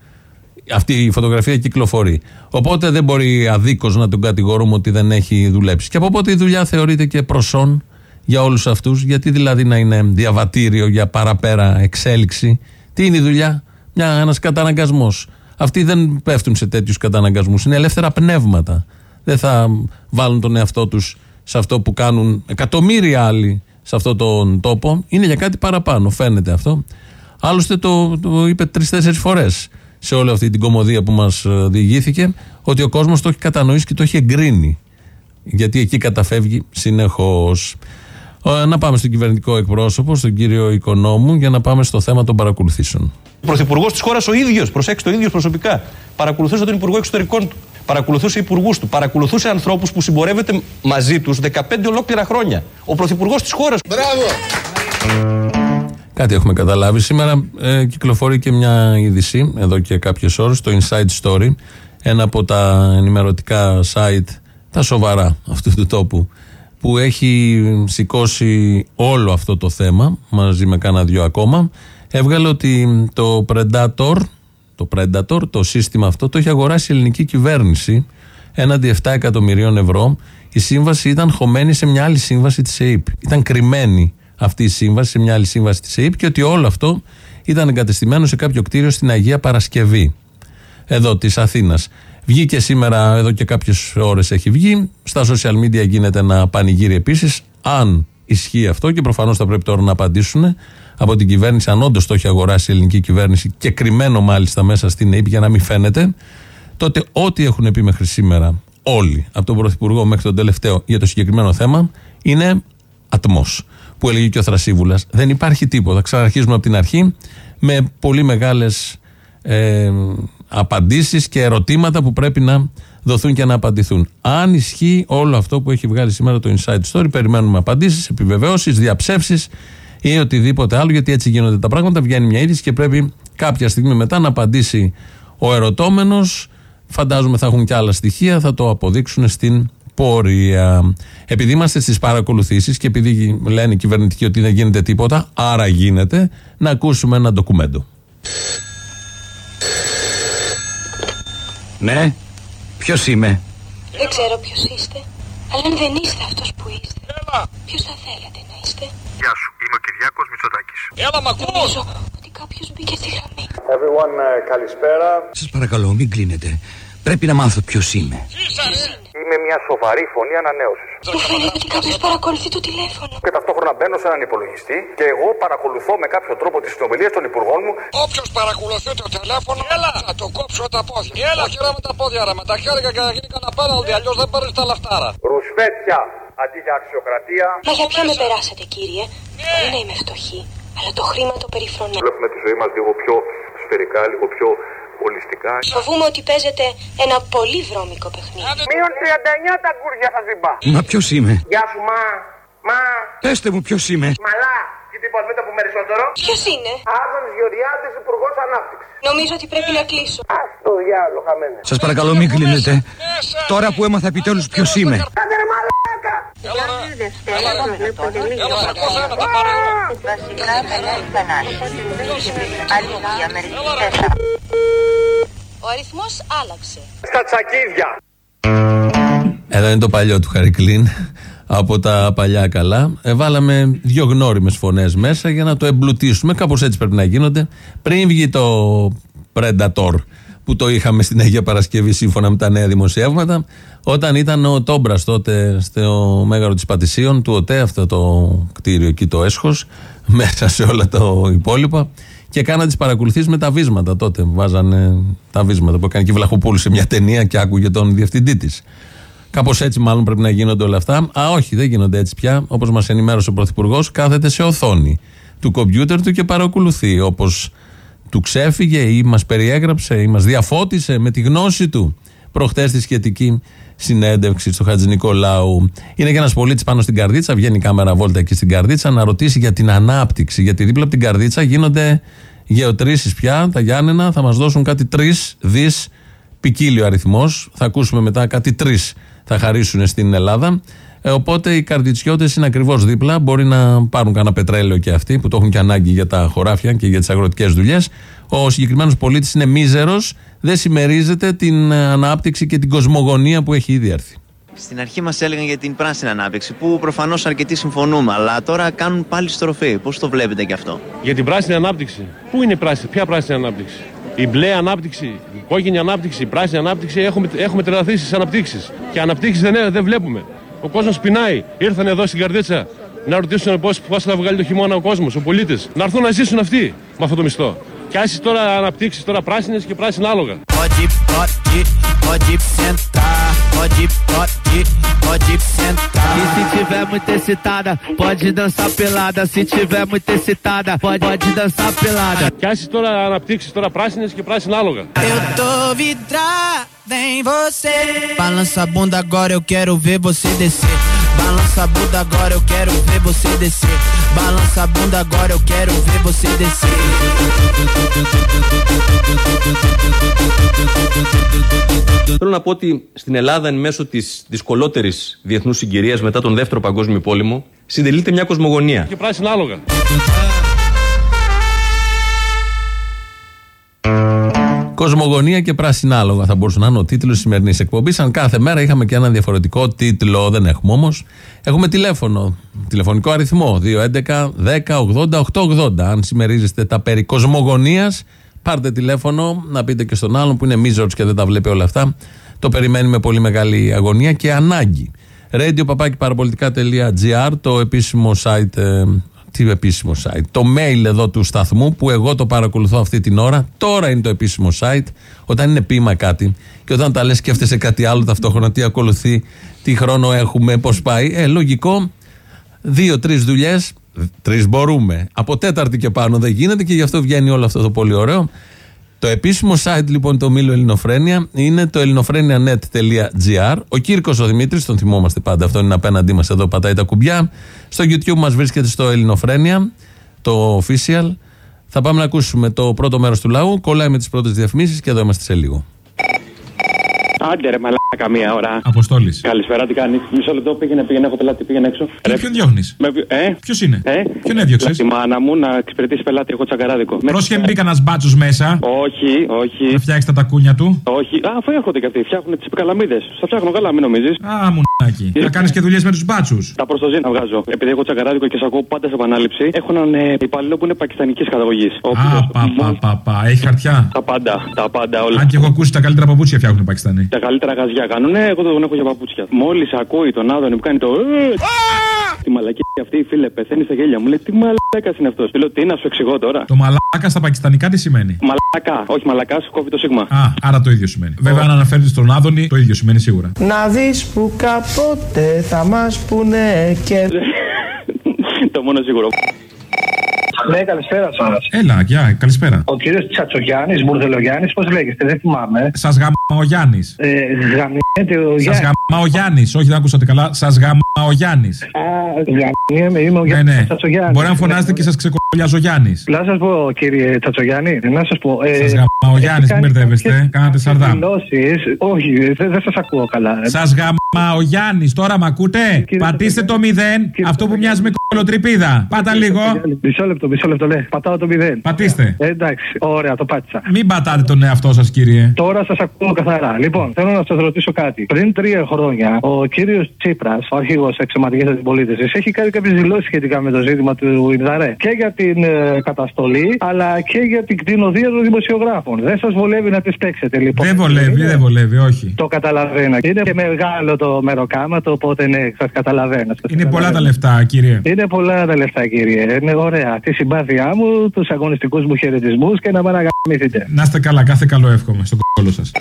Αυτή η φωτογραφία κυκλοφορεί. Οπότε δεν μπορεί αδίκως να τον κατηγορούμε ότι δεν έχει δουλέψει. Και από πότε η δουλειά θεωρείται και προσόν για όλους αυτούς, γιατί δηλαδή να είναι διαβατήριο για παραπέρα εξέλιξη; Τι είναι η δουλειά, ένας καταναγκασμός. Αυτοί δεν πέφτουν σε τέτοιους καταναγκασμούς. Είναι ελεύθερα πνεύματα. Δεν θα βάλουν τον εαυτό τους σε αυτό που κάνουν εκατομμύρια άλλοι σε αυτόν τον τόπο. Είναι για κάτι παραπάνω, φαίνεται αυτό. Άλλωστε το, το είπε τρει-τέσσερι φορές σε όλη αυτή την κομμωδία που μας διηγήθηκε, ότι ο κόσμος το έχει κατανοήσει και το έχει εγκρίνει. Γιατί εκεί καταφεύγει συνεχώς. Να πάμε στον κυβερνητικό εκπρόσωπο, στον κύριο Οικονόμου, για να πάμε στο θέμα των παρακολουθήσεων. Ο πρωθυπουργός της χώρας ο ίδιος, προσέξτε το ίδιος προσωπικά, παρακολουθούσε τον Υπουργό Εξωτερικών του. Παρακολουθούσε υπουργούς του. Παρακολουθούσε ανθρώπους που συμπορεύεται μαζί τους 15 ολόκληρα χρόνια. Ο πρωθυπουργός της χώρας. Κάτι έχουμε καταλάβει. Σήμερα ε, κυκλοφορεί και μια είδηση, εδώ και κάποιες ώρες, το Inside Story, ένα από τα ενημερωτικά site, τα σοβαρά αυτού του τόπου, που έχει σηκώσει όλο αυτό το θέμα, μαζί με κάνα δυο ακόμα. Έβγαλε ότι το Predator, το Predator, το σύστημα αυτό, το έχει αγοράσει η ελληνική κυβέρνηση έναντι 7 εκατομμυρίων ευρώ. Η σύμβαση ήταν χωμένη σε μια άλλη σύμβαση της ΕΕΠ. Ήταν κρυμμένη αυτή η σύμβαση σε μια άλλη σύμβαση της ΕΕΠ και ότι όλο αυτό ήταν εγκατεστημένο σε κάποιο κτίριο στην Αγία Παρασκευή, εδώ της Αθήνας. Βγήκε σήμερα, εδώ και κάποιες ώρες έχει βγει, στα social media γίνεται ένα πανηγύρι επίσης, αν ισχύει αυτό και προφανώς θα πρέπει τώρα να απαντήσουν από την κυβέρνηση, αν όντως το έχει αγοράσει η ελληνική κυβέρνηση και κρυμμένο μάλιστα μέσα στην ΑΕΠ για να μην φαίνεται, τότε ό,τι έχουν πει μέχρι σήμερα όλοι, από τον Πρωθυπουργό μέχρι τον τελευταίο για το συγκεκριμένο θέμα, είναι ατμός. Που έλεγε και ο Θρασίβουλας. Δεν υπάρχει τίποτα. Ξαναρχίζουμε από την αρχή με πολύ μεγάλες ε, απαντήσεις και ερωτήματα που πρέπει να δοθούν και να απαντηθούν. Αν ισχύει όλο αυτό που έχει βγάλει σήμερα το Inside Story, περιμένουμε απαντήσεις, επιβεβαιώσεις, διαψεύσεις ή οτιδήποτε άλλο, γιατί έτσι γίνονται τα πράγματα. Βγαίνει μια είδηση και πρέπει κάποια στιγμή μετά να απαντήσει ο ερωτώμενος. Φαντάζομαι θα έχουν και άλλα στοιχεία, θα το αποδείξουν στην πορεία. Επειδή είμαστε στις παρακολουθήσεις και επειδή λένε οι κυβερνητικοί ότι δεν γίνεται τίποτα, άρα γίνεται, να ακούσουμε ένα ντοκουμέντο. Ναι, ποιος είμαι; Δεν ξέρω ποιος είστε, αλλά αν δεν είστε αυτός που είστε, ποιος θα θέλατε να είστε; Γεια σου, είμαι ο Κυριάκος Μητσοτάκης. Έλα, μ' Νομίζω ότι κάποιος μπήκε στη γραμμή. Everyone, uh, καλησπέρα. Σας παρακαλώ, μην κλείνετε. Πρέπει να μάθω ποιος είμαι. Είμαι με μια σοβαρή φωνή ανανέωσης. Μου φαίνεται ότι κάποιος παρακολουθεί το τηλέφωνο. Και ταυτόχρονα μπαίνω σε έναν υπολογιστή και εγώ παρακολουθώ με κάποιο τρόπο τις συνομιλίες των υπουργών μου. Όποιος παρακολουθεί το τηλέφωνο, έλα, θα του κόψω τα πόδια. Έλα, χειρά με τα πόδια, ρε. Με τα χέρια και να γίνει κανένα πέναλτι, αλλιώς δεν παίρνεις τα λαφτάρα. Ρουσφέτια αντί για αξιοκρατία. Μα για ποια με περάσατε, κύριε; Μπορεί να είμαι φτωχή, αλλά το χρήμα το περιφρονώ. Βλέπουμε τη ζωή μας λίγο πιο σφαιρικά, λίγο πιο ολιστικά. Φοβούμαι ότι παίζετε ένα πολύ βρώμικο παιχνίδι. Μείον 39 τα γκούρια θα ζυμπά. Μα ποιος είμαι; Γεια σου, μα. Μα. Πέστε μου ποιος είμαι. Μαλά. Και τίποτα μην το πούμε περισσότερο. Ποιος είναι; Άδων Γεωργιάδης, Υπουργός Ανάπτυξης. Νομίζω ότι πρέπει να κλείσω. Α το διάλογο, χαμένε. Σας παρακαλώ μην κλείνετε. Τώρα που έμαθα επιτέλους ποιος είμαι. Κάντε ρε μαλάκα. Ο αριθμός άλλαξε. Στα τσακίδια. Εδώ είναι το παλιό του Χαρικλίν από τα παλιά καλά. Ε, βάλαμε δύο γνώριμες φωνές μέσα για να το εμπλουτίσουμε. Κάπως έτσι πρέπει να γίνονται. Πριν βγει το Predator που το είχαμε στην Αγία Παρασκευή σύμφωνα με τα νέα δημοσιεύματα, όταν ήταν ο Τόμπρας τότε στο Μέγαρο της Πατησίων, του ΟΤΕ, αυτό το κτίριο εκεί το έσχος, μέσα σε όλα τα υπόλοιπα, και κάναν τις παρακολουθήσει με τα βίσματα τότε. Βάζανε τα βίσματα που έκανε και η Βλαχοπούλου σε μια ταινία και άκουγε τον διευθυντή της. Κάπως έτσι μάλλον πρέπει να γίνονται όλα αυτά. Α, όχι, δεν γίνονται έτσι πια. Όπως μας ενημέρωσε ο Πρωθυπουργός, κάθεται σε οθόνη του κομπιούτερ του και παρακολουθεί. Όπως του ξέφυγε ή μας περιέγραψε ή μας διαφώτισε με τη γνώση του προχτές τη σχετική συνέντευξη στο Χατζη Νικολάου. Είναι και ένας πολίτης πάνω στην καρδίτσα, βγαίνει η κάμερα βόλτα εκεί στην καρδίτσα να ρωτήσει για την ανάπτυξη. Γιατί δίπλα από την καρδίτσα γίνονται γεωτρήσεις πια. Τα Γιάννενα θα μας δώσουν κάτι τρεις δις ποικίλιο αριθμός. Θα ακούσουμε μετά κάτι τρεις θα χαρίσουν στην Ελλάδα. Ε, οπότε οι καρδιτσιώτες είναι ακριβώς δίπλα. Μπορεί να πάρουν κανένα πετρέλαιο και αυτοί που το έχουν και ανάγκη για τα χωράφια και για τις αγροτικές δουλειές. Ο συγκεκριμένος πολίτης είναι μίζερος, δεν συμμερίζεται την ε, ανάπτυξη και την κοσμογονία που έχει ήδη έρθει. Στην αρχή μας έλεγαν για την πράσινη ανάπτυξη, που προφανώς αρκετοί συμφωνούμε, αλλά τώρα κάνουν πάλι στροφή. Πώς το βλέπετε και αυτό; Για την πράσινη ανάπτυξη. Πού είναι η πράσινη, ποια πράσινη ανάπτυξη; Η μπλε ανάπτυξη, η κόκκινη ανάπτυξη, η πράσινη ανάπτυξη. Έχουμε, έχουμε τρελαθεί στις αναπτύξεις. Και αναπτύξεις δεν, δεν βλέπουμε. Ο κόσμος πεινάει. Ήρθαν εδώ στην καρδίτσα να ρωτήσουν πώς θα βγάλει το χειμώνα ο κόσμος, ο πολίτης. Να έρθουν να ζήσουν αυτοί με αυτό το μισθό. Και άσε τώρα αναπτύξει τώρα πράσινε και πράσινα άλογα. Pode, pode, pode sentar. Pode, pode, pode sentar. E se tiver muito excitada, pode dançar pelada. Se tiver muito excitada, pode, pode dançar pelada. Και άσε τώρα αναπτύξει τώρα πράσινε και πράσινα άλογα. Eu tô vidrada em você. Balança a bunda agora, eu quero ver você descer. Balança a bunda agora, eu quero ver você descer. Balança a bunda agora, eu quero ver você descer. Θέλω να πω ότι στην Ελλάδα, εν μέσω της δυσκολότερης διεθνούς συγκυρίας μετά τον Δεύτερο Παγκόσμιο Πόλεμο, συντελείται μια κοσμογονία. Και πράσινα άλογα. Κοσμογονία και πράσινα άλογα θα μπορούσε να είναι ο τίτλος της σημερινής εκπομπής. Αν κάθε μέρα είχαμε και ένα διαφορετικό τίτλο, δεν έχουμε όμως. Έχουμε τηλέφωνο, τηλεφωνικό αριθμό 211 10 80 880. Αν συμμερίζεστε τα περί κοσμογονίας, πάρτε τηλέφωνο να πείτε και στον άλλον που είναι μίζωτο και δεν τα βλέπει όλα αυτά. Το περιμένει με πολύ μεγάλη αγωνία και ανάγκη. Radio το επίσημο site ε, τι επίσημο site. Το mail εδώ του σταθμού που εγώ το παρακολουθώ αυτή την ώρα. Τώρα είναι το επίσημο site. Όταν είναι ποίημα κάτι και όταν τα λες σκέφτεσαι κάτι άλλο ταυτόχρονα, τι ακολουθεί, τι χρόνο έχουμε, πώς πάει. Ε, λογικό. Δύο-τρει δουλειές. Τρεις μπορούμε. Από τέταρτη και πάνω δεν γίνεται και γι' αυτό βγαίνει όλο αυτό το πολύ ωραίο. Το επίσημο site λοιπόν το Μήλο Ελληνοφρένια είναι το ελληνοφρένια.net.gr. Ο Κύρκος ο Δημήτρης, τον θυμόμαστε πάντα, αυτό είναι απέναντί μας εδώ, πατάει τα κουμπιά. Στο YouTube μας βρίσκεται στο Ελληνοφρένια, το official. Θα πάμε να ακούσουμε το πρώτο μέρος του λαού. Κολλάει με τις πρώτες διαφημίσεις και εδώ είμαστε σε λίγο. Άντε ρε μαλάκα μία ώρα. Αποστόλης. Καλησπέρα, τι κάνεις; Μισό λεπτό πήγαινε, πήγαινε, έχω πελάτη, πήγαινε έξω. Και ποιον διώχνεις; Ε; Ποιος είναι; Ε; Ποιον έδιωξες; Τη μάνα μου να εξυπηρετήσει πελάτη, έχω τσαγκαράδικο. Πρόσχε μην μπει κανένας μπάτσος μέσα. Όχι, όχι. Να φτιάξεις τα τακούνια του. Όχι. Α, αφού έρχονται και αυτοί. Φτιάχνουν τις επικαλαμίδες. Θα φτιάχνω καλά, μην νομίζεις. Α, μου μαλάκι. Θα κάνεις και δουλειές με τους μπάτσους. Τα προστοζή να βγάζω. Επειδή έχω τσακαράδικο και σε ακούω πάντα σε επανάληψη, έχω έναν ε, υπαλληλό που είναι πακιστανικής καταγωγής. Α, πα, πα, πα, πα. Έχει χαρτιά; Τα πάντα, τα πάντα όλα. Αν και έχω ακούσει τα καλύτερα παπούτσια φτιάχνουν οι Πακιστανοί. Τα καλύτερα γαζιά κάνουν, ναι, εγώ δεν έχω για παπούτσια. Μόλις ακούει τον Άδωνη που κάνει το. «Ε, Τη μαλακή αυτή, φίλε, πεθαίνει στα γέλια μου. Λέει τι μαλάκα είναι αυτός. Λέω τι να σου εξηγώ τώρα. Το μαλάκα στα πακιστανικά τι σημαίνει; Μαλακά, όχι μαλακάς, σου κόβει το σίγμα. Α, άρα το ίδιο σημαίνει. Βέβαια, αν αναφέρει στον Άδωνη, το ίδιο σημαίνει σίγουρα. Να δεις που κάποτε θα μας πούνε και... το μόνο σίγουρο. Ναι, καλησπέρα σας. Έλα, γεια, καλησπέρα. Ο κύριος Τσατσογιάννης, Μπουρδελογιάννης, πώς λέγεστε, δεν θυμάμαι. Σας γαμά ο Γιάννη. Ε, γαμιέται ο Σας Γιάννης. γαμά ο Γιάννη. Όχι, δεν ακούσατε καλά. Σας γαμά ο Γιάννη. Α, γαμιέμαι, είμαι ο Ναι, Γιάννη ναι. Τσατσογιάννη. Μπορεί να φωνάζετε και σας ξεκολλιάζει ο Γιάννη. Να σας πω, κύριε Τσατσογιάννη, να σας πω. Ε, Σας γαμά ο Γιάννης, μην μπερδεύεστε. Κάνατε σαρδάμ. δηλώσεις. Όχι, δεν δεν σας ακούω καλά. Σας γαμά ο Γιάννης, τώρα με ακούτε; Πατήστε το 0, αυτό που μοιάζει με κολοτρυπίδα. Πάτα λίγο. Μισό λεπτό, μισό λεπτό, ναι. Πατάω το μηδέν. Πατήστε. Ε, εντάξει, ωραία, το πάτησα. Μην πατάτε τον εαυτό σας, κύριε. Τώρα σας ακούω καθαρά. Λοιπόν, θέλω να σας ρωτήσω κάτι. Πριν τρία χρόνια, ο κύριος Τσίπρας, ο αρχηγός εξωματικής αντιπολίτευσης, έχει κάνει κάποιες δηλώσεις σχετικά με το ζήτημα του Ινδαρέ. Και για την ε, καταστολή, αλλά και για την κτηνοδία των δημοσιογράφων. Δεν σας βολεύει να τις παίξετε, λοιπόν. Δεν βολεύει, δεν βολεύει, όχι. Το καταλαβαίνω. Είναι και μεγάλο το μεροκάματο, οπότε ναι, σας καταλαβαίνω. Σας Είναι πολλά τα καταλαβαίνω. λεφτά, κύριε. Είναι πολλά τα λεφτά, κύριε. Είναι ωραία. Τη συμπάθειά μου, τους αγωνιστικούς μου χαιρετισμούς και να με αναγαμηθείτε. Να είστε καλά, κάθε καλό εύχομαι στον κόλλο σας.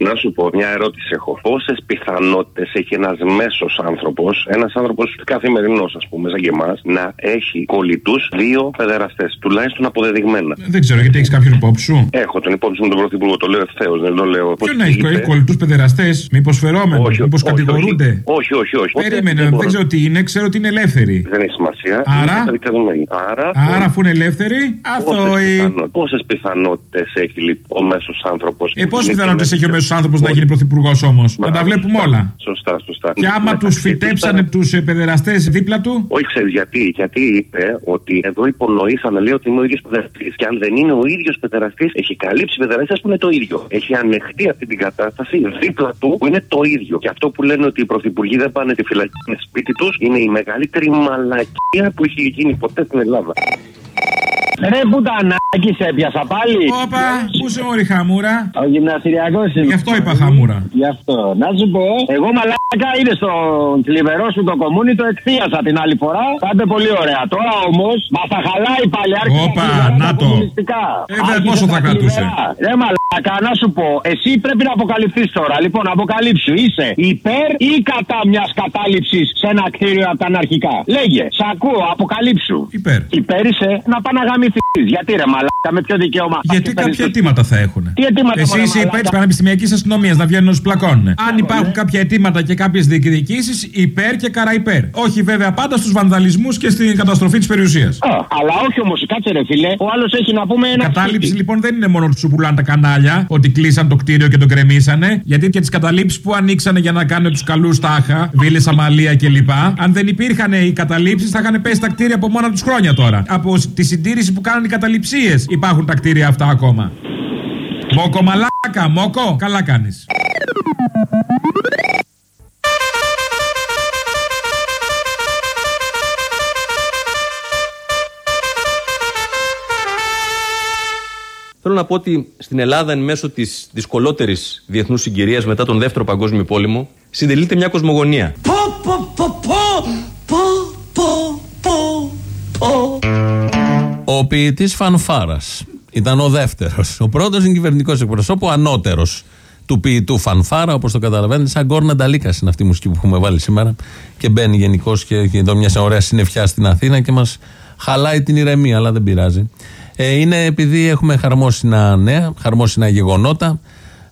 Να σου πω, μια ερώτηση έχω. Πόσες πιθανότητες έχει ένας μέσος άνθρωπος, ένας άνθρωπος καθημερινός, ας πούμε, σαν και εμάς, να έχει κολλητούς δύο παιδεραστέ, τουλάχιστον αποδεδειγμένα; Δεν ξέρω γιατί έχεις κάποιον υπόψη σου; Έχω τον υπόψη μου τον Πρωθυπουργό, το λέω ευθέως, δεν το λέω. Ποιο να έχει κολλητούς παιδεραστέ, μήπως φερόμενου, μήπως κατηγορούνται; Όχι, όχι, όχι. Περίμενε, δεν ξέρω τι είναι, ξέρω ότι είναι ελεύθεροι. Δεν έχει σημασία. Άρα; Είναι καταδικασμένοι. Άρα, Άρα, αφού είναι ελεύθεροι, αθώοι. Πόσες πιθανότητες έχει λοιπόν ο μέσος άνθρωπος. Ε, πόσες πιθανότητες έχει ο μέσος άνθρωπος να γίνει πρωθυπουργός όμως. Να τα βλέπουμε όλα. Σωστά, σωστά. Και άμα τους φυτέψανε τους παιδεραστές δίπλα του; Όχι, ξέρεις γιατί. Γιατί είπε ότι εδώ υπονοήσανε, λέει ότι είναι ο ίδιος παιδεραστής. Και αν δεν είναι ο ίδιος παιδεραστής, έχει καλύψει παιδεραστές που είναι το ίδιο. Έχει ανεχτεί αυτή την κατάσταση δίπλα του που είναι το ίδιο. Και αυτό που λένε ότι οι πρωθυπουργοί δεν πάνε τη φυλακή με σπίτι τους είναι η μεγαλύτερη μαλακία που έχει γίνει ποτέ στην Ελλάδα. Ρε πουτανάκι σε έπιασα πάλι. Όπα, πού σε μωρή χαμούρα; Ο γυμναστηριακός είμαι. Γι' αυτό είπα χαμούρα. Γι' αυτό. Να σου πω, εγώ μαλάκα είδε στον θλιβερό σου το κομμούνι, το εκθίασα την άλλη φορά. Θα είναι πολύ ωραία. Τώρα όμως μα τα χαλάει πάλι άρχισε Όπα, θλιβερά να τα το. κομμουνιστικά. Ε, δε, Άρχισε πόσο τα θα κρατούσε; θλιβερά. Ρε μαλάκα, να σου πω, εσύ πρέπει να αποκαλυφθείς τώρα. Λοιπόν, αποκαλύψου. Είσαι υπέρ ή κατά μιας κατάληψης σε ένα κτίριο από τα αναρχικά. Λέγε, σ' ακούω, αποκαλύψου. Υπέρ. Υπέρ είσαι να πάνε να γαμηθείς. Γιατί ρε μαλάκα, με ποιο δικαίωμα. Γιατί κάποια αιτήματα θα έχουν. Τι αιτήματα, Εσύ μωρέ, είσαι υπέρ μαλάκα; τη πανεπιστημιακής αστυνομίας να βγαίνουν ως πλακώνουν. Αν υπάρχουν κάποια αιτήματα και κάποιες διεκδικήσεις, υπέρ και καρά υπέρ. Όχι βέβαια πάντα στους βανδαλισμούς και στην καταστροφή της περιουσίας. Α, αλλά όχι όμως, κάτσε ρε φίλε. Ο άλλος έχει να πούμε ένα. Κατάληψη λοιπόν δεν είναι μόνο ότι σου πουλάνε τα κανάλια, ότι κλείσαν το κτίριο και το κρεμίσανε, γιατί και τις καταλήψεις που ανοίξανε για να κάνουν τους καλούς τάχα, βίλες Αμαλία κλπ. Αν δεν υπήρχαν οι καταλήψεις, θα είχαν πέσει τα κτίρια από μόνα τους χρόνια τώρα. Από τη συντήρηση που κάνουν οι καταληψίες υπάρχουν τα κτίρια αυτά ακόμα. Μόκο μαλάκα, μόκο, καλά κάνεις. Θέλω να πω ότι στην Ελλάδα, εν μέσω της δυσκολότερης διεθνούς συγκυρίας μετά τον Δεύτερο Παγκόσμιο Πόλεμο, συντελείται μια κοσμογονία. Πω, πω, πω, πω, πω, πω, πω, πω. Ο ποιητής Φανφάρας ήταν ο δεύτερος. Ο πρώτος είναι κυβερνητικός εκπροσώπου, ο ανώτερος του ποιητού Φανφάρα, όπως το καταλαβαίνετε. Σαν Γκόρνα Νταλίκας είναι αυτή η μουσική που έχουμε βάλει σήμερα. Και μπαίνει γενικώς και έχει εδώ μια ωραία συννεφιά στην Αθήνα και μας χαλάει την ηρεμία, αλλά δεν πειράζει. Ε, είναι επειδή έχουμε χαρμόσυνα νέα, χαρμόσυνα γεγονότα.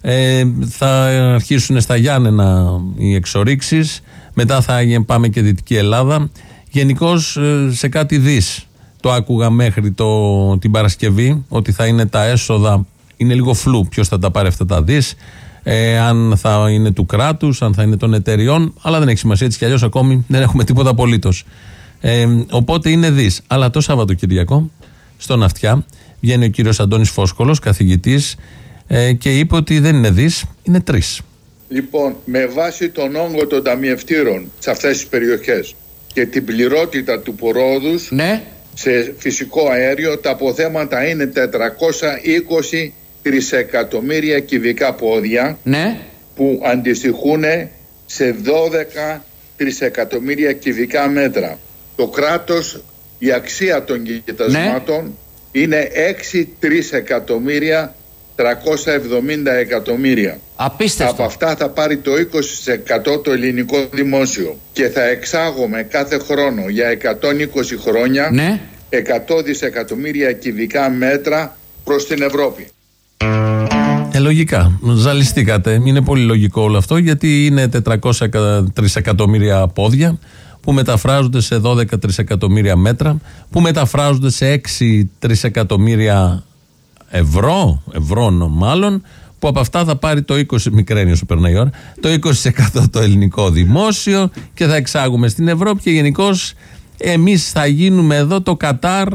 Ε, θα αρχίσουν στα Γιάννενα οι εξορίξεις μετά θα πάμε και Δυτική Ελλάδα γενικώς σε κάτι δις το άκουγα μέχρι το, την Παρασκευή ότι θα είναι τα έσοδα είναι λίγο φλού ποιος θα τα πάρει αυτά τα δις ε, αν θα είναι του κράτους αν θα είναι των εταιριών αλλά δεν έχει σημασία έτσι κι αλλιώς ακόμη δεν έχουμε τίποτα απολύτως ε, οπότε είναι δις αλλά το Σαββατοκυριακό στον Αυτιά βγαίνει ο κύριος Αντώνης Φόσκολος καθηγητής ε, και είπε ότι δεν είναι δις, είναι τρεις. Λοιπόν, με βάση τον όγκο των ταμιευτήρων σε αυτές τις περιοχές και την πληρότητα του πρόδους ναι. Σε φυσικό αέριο τα αποθέματα είναι 420 τρισεκατομμύρια κυβικά πόδια ναι. που αντιστοιχούν σε 12 τρισεκατομμύρια κυβικά μέτρα. Το κράτος, η αξία των κοιτασμάτων είναι 6 τρισεκατομμύρια 370 εκατομμύρια. Απίστευτο. Από αυτά θα πάρει το 20% το ελληνικό δημόσιο και θα εξάγουμε κάθε χρόνο για 120 χρόνια ναι. 100 δισεκατομμύρια κυβικά μέτρα προς την Ευρώπη. Ε, λογικά. Ζαλιστήκατε. Είναι πολύ λογικό όλο αυτό γιατί είναι 400 τρισεκατομμύρια πόδια που μεταφράζονται σε 12 τρισεκατομμύρια μέτρα που μεταφράζονται σε 6 τρισεκατομμύρια ευρώ, ευρώ μάλλον, που από αυτά θα πάρει το 20, μικραίνει όσο περνάει η ώρα, το 20% το ελληνικό δημόσιο και θα εξάγουμε στην Ευρώπη και γενικώς εμείς θα γίνουμε εδώ το Κατάρ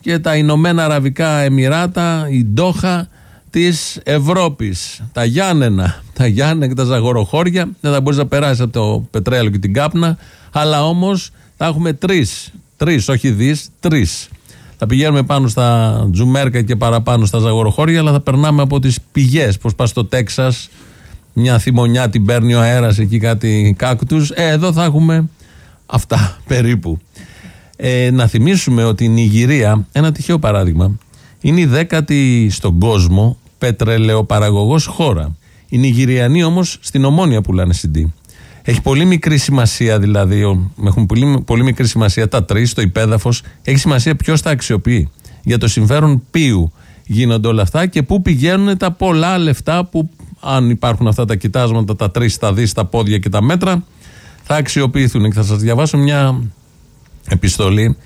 και τα Ηνωμένα Αραβικά Εμμυράτα, η Ντόχα της Ευρώπης. Τα Γιάννενα, τα Γιάννενα και τα Ζαγοροχώρια, δεν θα μπορείς να περάσεις από το πετρέλαιο και την κάπνα, αλλά όμως θα έχουμε τρεις, τρεις όχι δις, τρεις θα πηγαίνουμε πάνω στα τζουμέρκα και παραπάνω στα ζαγοροχώρια, αλλά θα περνάμε από τις πηγές. Πώς πας στο Τέξας, μια θυμονιά την παίρνει ο αέρας εκεί κάτι κάκτους. Ε, εδώ θα έχουμε αυτά περίπου. Ε, να θυμίσουμε ότι η Νιγηρία, ένα τυχαίο παράδειγμα, είναι η δέκατη στον κόσμο πετρελαιοπαραγωγός χώρα. Οι Νιγηριανοί όμως στην Ομόνια πουλάνε CD. Έχει πολύ μικρή σημασία δηλαδή, έχουν πολύ, πολύ μικρή σημασία τα τρεις, το υπέδαφος. Έχει σημασία ποιος τα αξιοποιεί. Για το συμφέρον ποιου γίνονται όλα αυτά και πού πηγαίνουν τα πολλά λεφτά που, αν υπάρχουν αυτά τα κοιτάσματα, τα τρεις, τα δι, τα πόδια και τα μέτρα, θα αξιοποιηθούν. Και θα σας διαβάσω μια επιστολή,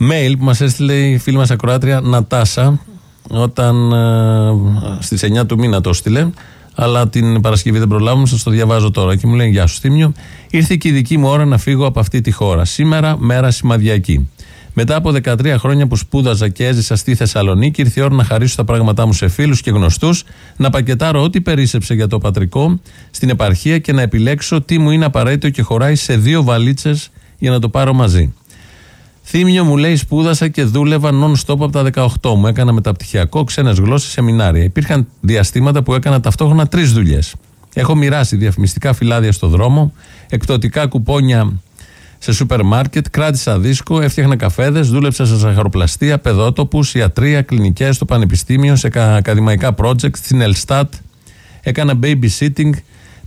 mail που μας έστειλε η φίλη μας ακροάτρια Νατάσα, όταν ε, στις 9 του μήνα το έστειλε αλλά την Παρασκευή δεν προλάβουμε, σας το διαβάζω τώρα. Και μου λέει: Γεια σου, Στήμιο. Ήρθε και η δική μου ώρα να φύγω από αυτή τη χώρα. Σήμερα, μέρα σημαδιακή. Μετά από 13 χρόνια που σπούδαζα και έζησα στη Θεσσαλονίκη, ήρθε η ώρα να χαρίσω τα πράγματά μου σε φίλους και γνωστούς, να πακετάρω ό,τι περίσεψε για το πατρικό στην επαρχία και να επιλέξω τι μου είναι απαραίτητο και χωράει σε δύο βαλίτσες για να το πάρω μαζί. Θύμιο μου λέει: Σπούδασα και δούλευα non-stop από τα 18 μου. Έκανα μεταπτυχιακό, ξένες γλώσσες, σεμινάρια. Υπήρχαν διαστήματα που έκανα ταυτόχρονα τρεις δουλειές. Έχω μοιράσει διαφημιστικά φυλάδια στο δρόμο, εκπτωτικά κουπόνια σε σούπερ μάρκετ, κράτησα δίσκο, έφτιαχνα καφέδες, δούλεψα σε ζαχαροπλαστεία, παιδότοπους, ιατρία, κλινικές, στο πανεπιστήμιο, σε ακαδημαϊκά project, στην Ελστάτ. Έκανα babysitting,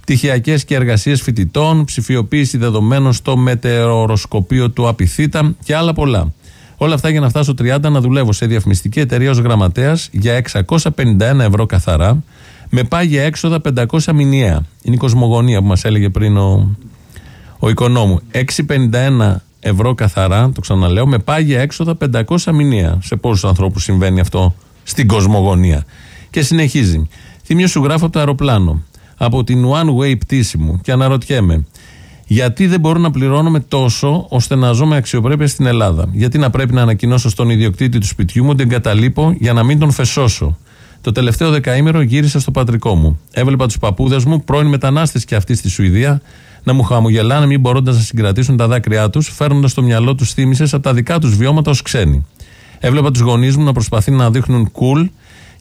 πτυχιακές και εργασίες φοιτητών, ψηφιοποίηση δεδομένων στο μετεωροσκοπείο του Απιθύτα και άλλα πολλά. Όλα αυτά για να φτάσω 30 να δουλεύω σε διαφημιστική εταιρεία ως γραμματέας για 651 ευρώ καθαρά, με πάγια έξοδα 500 μηνιαία. Είναι η κοσμογονία που μας έλεγε πριν ο, ο οικονόμου. 651 ευρώ καθαρά, το ξαναλέω, με πάγια έξοδα 500 μηνιαία. Σε πόσους ανθρώπους συμβαίνει αυτό στην κοσμογονία. Και συνεχίζει. Θυμio σου γράφω το αεροπλάνο από την one way πτήση μου και αναρωτιέμαι γιατί δεν μπορώ να πληρώνομαι τόσο ώστε να ζω με αξιοπρέπεια στην Ελλάδα; Γιατί να πρέπει να ανακοινώσω στον ιδιοκτήτη του σπιτιού μου ότι εγκαταλείπω για να μην τον φεσώσω; Το τελευταίο δεκαήμερο γύρισα στο πατρικό μου. Έβλεπα τους παππούδες μου, πρώην μετανάστες και αυτοί στη Σουηδία, να μου χαμογελάνε μην μπορώντας να συγκρατήσουν τα δάκρυά τους, φέρνοντας στο μυαλό τους θύμησες από τα δικά τους βιώματα ως ξένοι. Έβλεπα τους γονείς μου να προσπαθεί να δείχνουν cool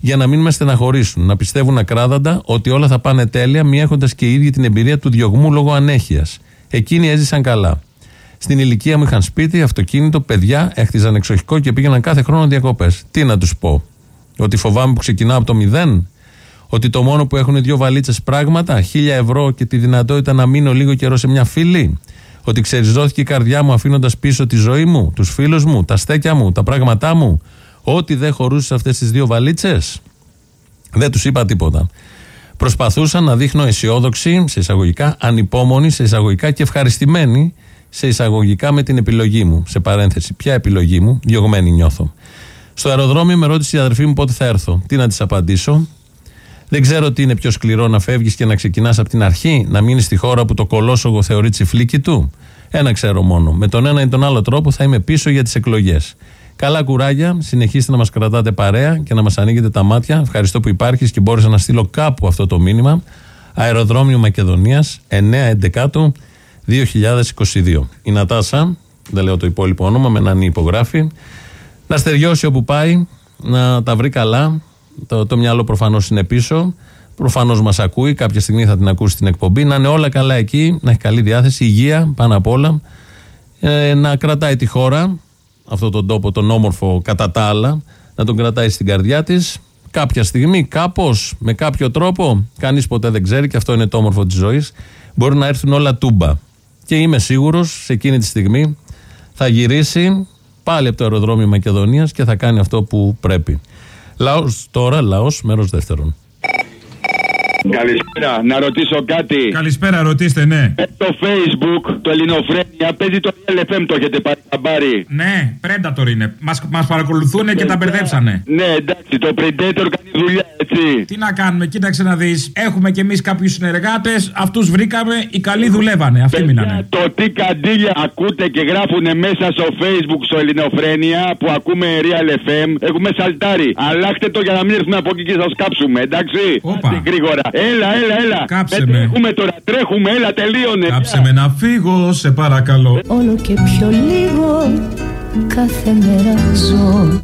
για να μην με στεναχωρήσουν. Να πιστεύουν ακράδαντα ότι όλα θα πάνε τέλεια, μη έχοντας και οι ίδιοι την εμπειρία του διωγμού λόγω ανέχειας. Εκείνοι έζησαν καλά. Στην ηλικία μου είχαν σπίτι, αυτοκίνητο, παιδιά, έχτιζαν εξοχικό και πήγαιναν κάθε χρόνο διακοπές. Τι να τους πω, Ότι φοβάμαι που ξεκινάω από το μηδέν, Ότι το μόνο που έχουν δύο βαλίτσες πράγματα, χίλια ευρώ και τη δυνατότητα να μείνω λίγο καιρό σε μια φίλη; Ότι ξεριζώθηκε η καρδιά μου αφήνοντας πίσω τη ζωή μου, τους φίλους μου, τα στέκια μου, τα πράγματά μου; Ό,τι δεν χωρούσες σε αυτές τις δύο βαλίτσες, δεν τους είπα τίποτα. Προσπαθούσα να δείχνω αισιόδοξη, σε εισαγωγικά, ανυπόμονη, σε εισαγωγικά και ευχαριστημένη, σε εισαγωγικά με την επιλογή μου. Σε παρένθεση, ποια επιλογή μου, διωγμένη νιώθω. Στο αεροδρόμιο με ρώτησε η αδερφή μου πότε θα έρθω. Τι να της απαντήσω; Δεν ξέρω τι είναι πιο σκληρό να φεύγεις και να ξεκινάς από την αρχή, να μείνεις στη χώρα που το κολόσογο θεωρεί τσιφλίκι του. Ένα ξέρω μόνο. Με τον ένα ή τον άλλο τρόπο θα είμαι πίσω για τις εκλογές. Καλά κουράγια. Συνεχίστε να μας κρατάτε παρέα και να μας ανοίγετε τα μάτια. Ευχαριστώ που υπάρχεις και μπόρεσα να στείλω κάπου αυτό το μήνυμα. Αεροδρόμιο Μακεδονίας 9-11 2022. Η Νατάσα, δεν λέω το υπόλοιπο όνομα, με έναν υπογράφει, να στεριώσει όπου πάει, να τα βρει καλά. Το, το μυαλό προφανώς είναι πίσω. Προφανώς μας ακούει, κάποια στιγμή θα την ακούσει στην εκπομπή. Να είναι όλα καλά εκεί, να έχει καλή διάθεση, υγεία πάνω απ' όλα. Ε, να κρατάει τη χώρα, αυτόν τον τόπο, τον όμορφο κατά τα άλλα, να τον κρατάει στην καρδιά της. Κάποια στιγμή, κάπως, με κάποιο τρόπο, κανείς ποτέ δεν ξέρει και αυτό είναι το όμορφο της ζωής, μπορεί να έρθουν όλα τούμπα. Και είμαι σίγουρος σε εκείνη τη στιγμή θα γυρίσει πάλι από το αεροδρόμιο Μακεδονίας και θα κάνει αυτό που πρέπει. Λαός τώρα, λαός, μέρος δεύτερον. Καλησπέρα, να ρωτήσω κάτι. Καλησπέρα, ρωτήστε, ναι. Ε, το Facebook, το Ελληνοφρένια, παίζει το LFM, το έχετε πάρει χαμπάρι. Ναι, Predator είναι. Μας μας παρακολουθούν και τα μπερδέψανε. Ναι, εντάξει, το Predator κάνει δουλειά, έτσι. Τι να κάνουμε, κοίταξε να δεις. Έχουμε κι εμείς κάποιους συνεργάτες, αυτούς βρήκαμε, οι καλοί δουλεύανε. Αυτοί μείνανε. Το τι καντήλια ακούτε και γράφουν μέσα στο Facebook στο Ελληνοφρένια που ακούμε Real FM, έχουμε σαλτάρει. Αλλάχτε το για να μην έρθουμε από εκεί και σα κάψουμε, εντάξει. Όπα. Γρήγορα. Έλα, έλα, έλα. Κάψε Ε, με. Τρέχουμε τώρα, τρέχουμε, έλα, τελείωνε. Κάψε με να φύγω, σε παρακαλώ. Όλο και πιο λίγο κάθε μέρα ζω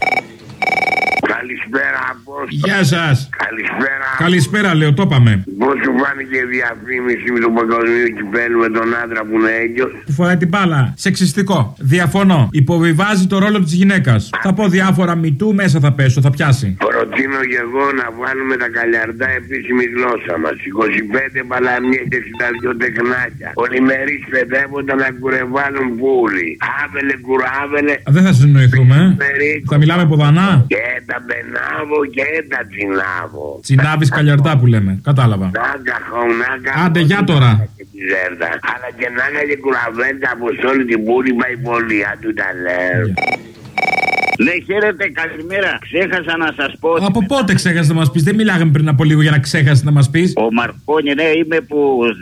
Καλησπέρα, Απόστολο. Γεια σας. Καλησπέρα. Καλησπέρα, λέω, το είπαμε. Πώ σου φάνηκε η διαφήμιση με τον παγκοσμίο κυπέλου με τον άντρα που είναι έγκυος. Που φοράει την μπάλα. Σεξιστικό. Διαφωνώ. Υποβιβάζει το ρόλο της γυναίκας. Θα πω διάφορα μητού, μέσα θα πέσω, θα πιάσει. Προτείνω και εγώ να βάλουμε τα καλιαρτά επίσημη γλώσσα μας. 25 παλαμιέ και 62 τεχνάκια. Ολημερεί παιδεύονταν να κουρεβάλουν πουλί. Άβελε κουράβελε. Α, Δεν θα συνοηθούμε, ε. Θα μιλάμε ποδανά. Και τα μπενάβο και τα τσινάβο. Τσινάβη καλιαρτά που λέμε. Κατάλαβα. Νάγκα χωνάγκα. Άντε, για τώρα. Και τη ζέρτα. Αλλά και να έκανε κουραβέντα από σε όλη την πόλη πάει πολύ. Αν του τα λέω. Ναι, χαίρετε, καλημέρα. Ξέχασα να σας πω. Από πότε ξέχασες να μας πεις, Δεν μιλάγαμε πριν από λίγο για να ξέχασες να μας πεις. Ο Μαρκόνι, ναι, είμαι που.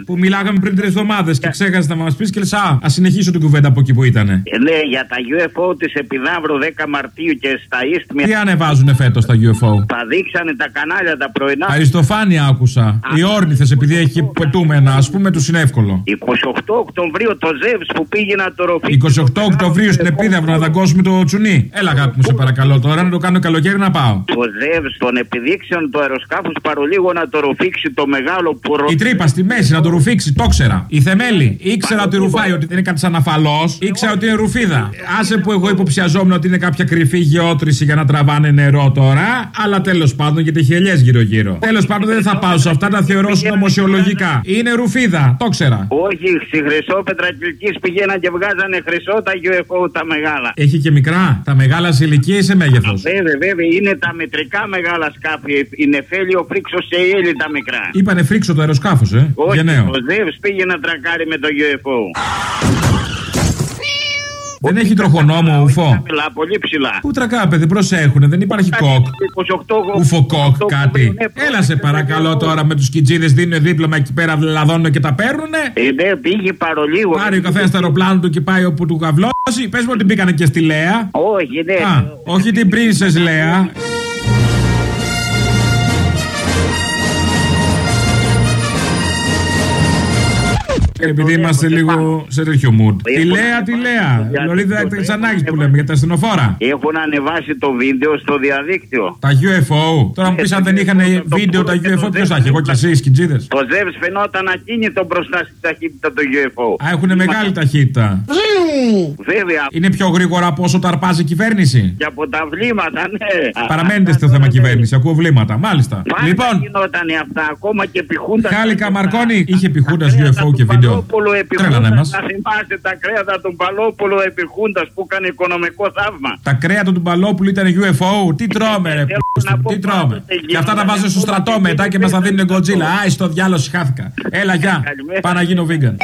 Που μιλάγαμε πριν τρεις εβδομάδες και ξέχασες να μας πεις και λες, Α, ας συνεχίσω την κουβέντα από εκεί που ήταν. Ε, ναι, για τα UFO της Επιδαύρου 10 Μαρτίου και στα Ίστμια. Τι ανεβάζουνε φέτος τα UFO. Τα δείξανε τα κανάλια τα πρωινά. Αριστοφάνεια άκουσα. Οι όρνηθες, επειδή έχει πετούμενα, ας πούμε, τους είναι εύκολο. 28 Οκτωβρίου το Ζεύς που πήγε να το ροφεί. 28 Οκτωβρίου στην Επίδαυρο να δαγκώσουμε το τσουνί. Έλα, αγάπη μου, σε παρακαλώ τώρα να το κάνω καλοκαίρι να πάω. Το Ζεύς των επιδείξεων του αεροσκάφους παρολίγο να το ρουφήξει το μεγάλο που ρο... Η τρύπα στη μέση να το ρουφήξει, το ξέρα. Η θεμέλη. Ήξερα ότι ρουφάει, ότι δεν είναι κάτι σαν αφαλός. Ήξερα ότι είναι ρουφίδα. Άσε που εγώ υποψιαζόμουν ότι είναι κάποια κρυφή γεώτρηση για να τραβάνε νερό τώρα. Αλλά τέλος πάντων γιατί έχει ελιές γύρω-γύρω. Τέλος πάντων δεν θα πάω σε αυτά να θεωρώ νομοσιολογικά. Είναι ρουφίδα, το ξέρα. Όχι, στη Χρυσόπετρα Κυλκής πηγαίναν και βγάζανε χρυσό τα UFO τα μεγάλα. Έχει και μικρά. Τα μεγάλα σε ηλικία ή σε μέγεθος. Βέβαια, βέβαια, είναι τα μετρικά μεγάλα σκάφη. Η Νεφέλιο φρίξος σε ήλι τα μικρά. Είπανε φρίξο το αεροσκάφος, ε. Όχι, Γενναίο. ο Ζεύς πήγε να τρακάρει με το UFO. Δεν έχει τροχονόμο ουφό. Ψηλά, πολύ ψηλά. Πού τρακά, παιδί, προσέχουνε, δεν υπάρχει κοκ. 28 Ουφοκοκ, κάτι. Έλα σε παρακαλώ τώρα με τους κιτζίδες, δίνουν δίπλωμα εκεί πέρα, λαδώνουν και τα παίρνουνε. Ε, ναι, πήγε παρολίγο. Πάρει ο καθένα το αεροπλάνο του και πάει όπου του καβλώσει. Πες μου ότι μπήκανε και στη Λέα. Όχι, ναι. Α, όχι την Princess Λέα. Επειδή είμαστε λίγο σε τέτοιο mood. Τη Λέα, τη Λέα. Λωρίδα Ξανάκη που λέμε για τα ασθενοφόρα. Έχουν ανεβάσει το βίντεο στο διαδίκτυο. Τα UFO. Τώρα μου πει αν δεν είχαν βίντεο τα UFO, ποιο θα έχει, εγώ και εσύ, οι σκιτζίδε. Το Ζεύς φαινόταν ακίνητο μπροστά στη ταχύτητα του UFO. Α, έχουν μεγάλη ταχύτητα. Βέβαια. Είναι πιο γρήγορα από όσο τα αρπάζει η κυβέρνηση. Και από τα βλήματα, ναι. Παραμένετε στο θέμα κυβέρνηση, ακούω βλήματα. Μάλιστα. Πάντα Λοιπόν, γινόταν αυτά, ακόμα και επιχούντα. Χάλικα Μαρκόνη είχε επιχούντα UFO και βίντεο. Παλόπουλο επιχούντας. Τρέλανε μας. Να θυμάστε τα κρέατα του Παλόπουλου επιχούντας που έκανε οικονομικό θαύμα. Τα κρέατα του Μπαλόπουλου ήταν UFO. Τι τρώμε, ρε πούστη, τι τρώμε. Και αυτά τα βάζω στο στρατό μετά και μας τα δίνουν γκοτζίλα. Άι, στο διάλογο χάθηκα. Έλα, γεια. Πάω να γίνω vegan.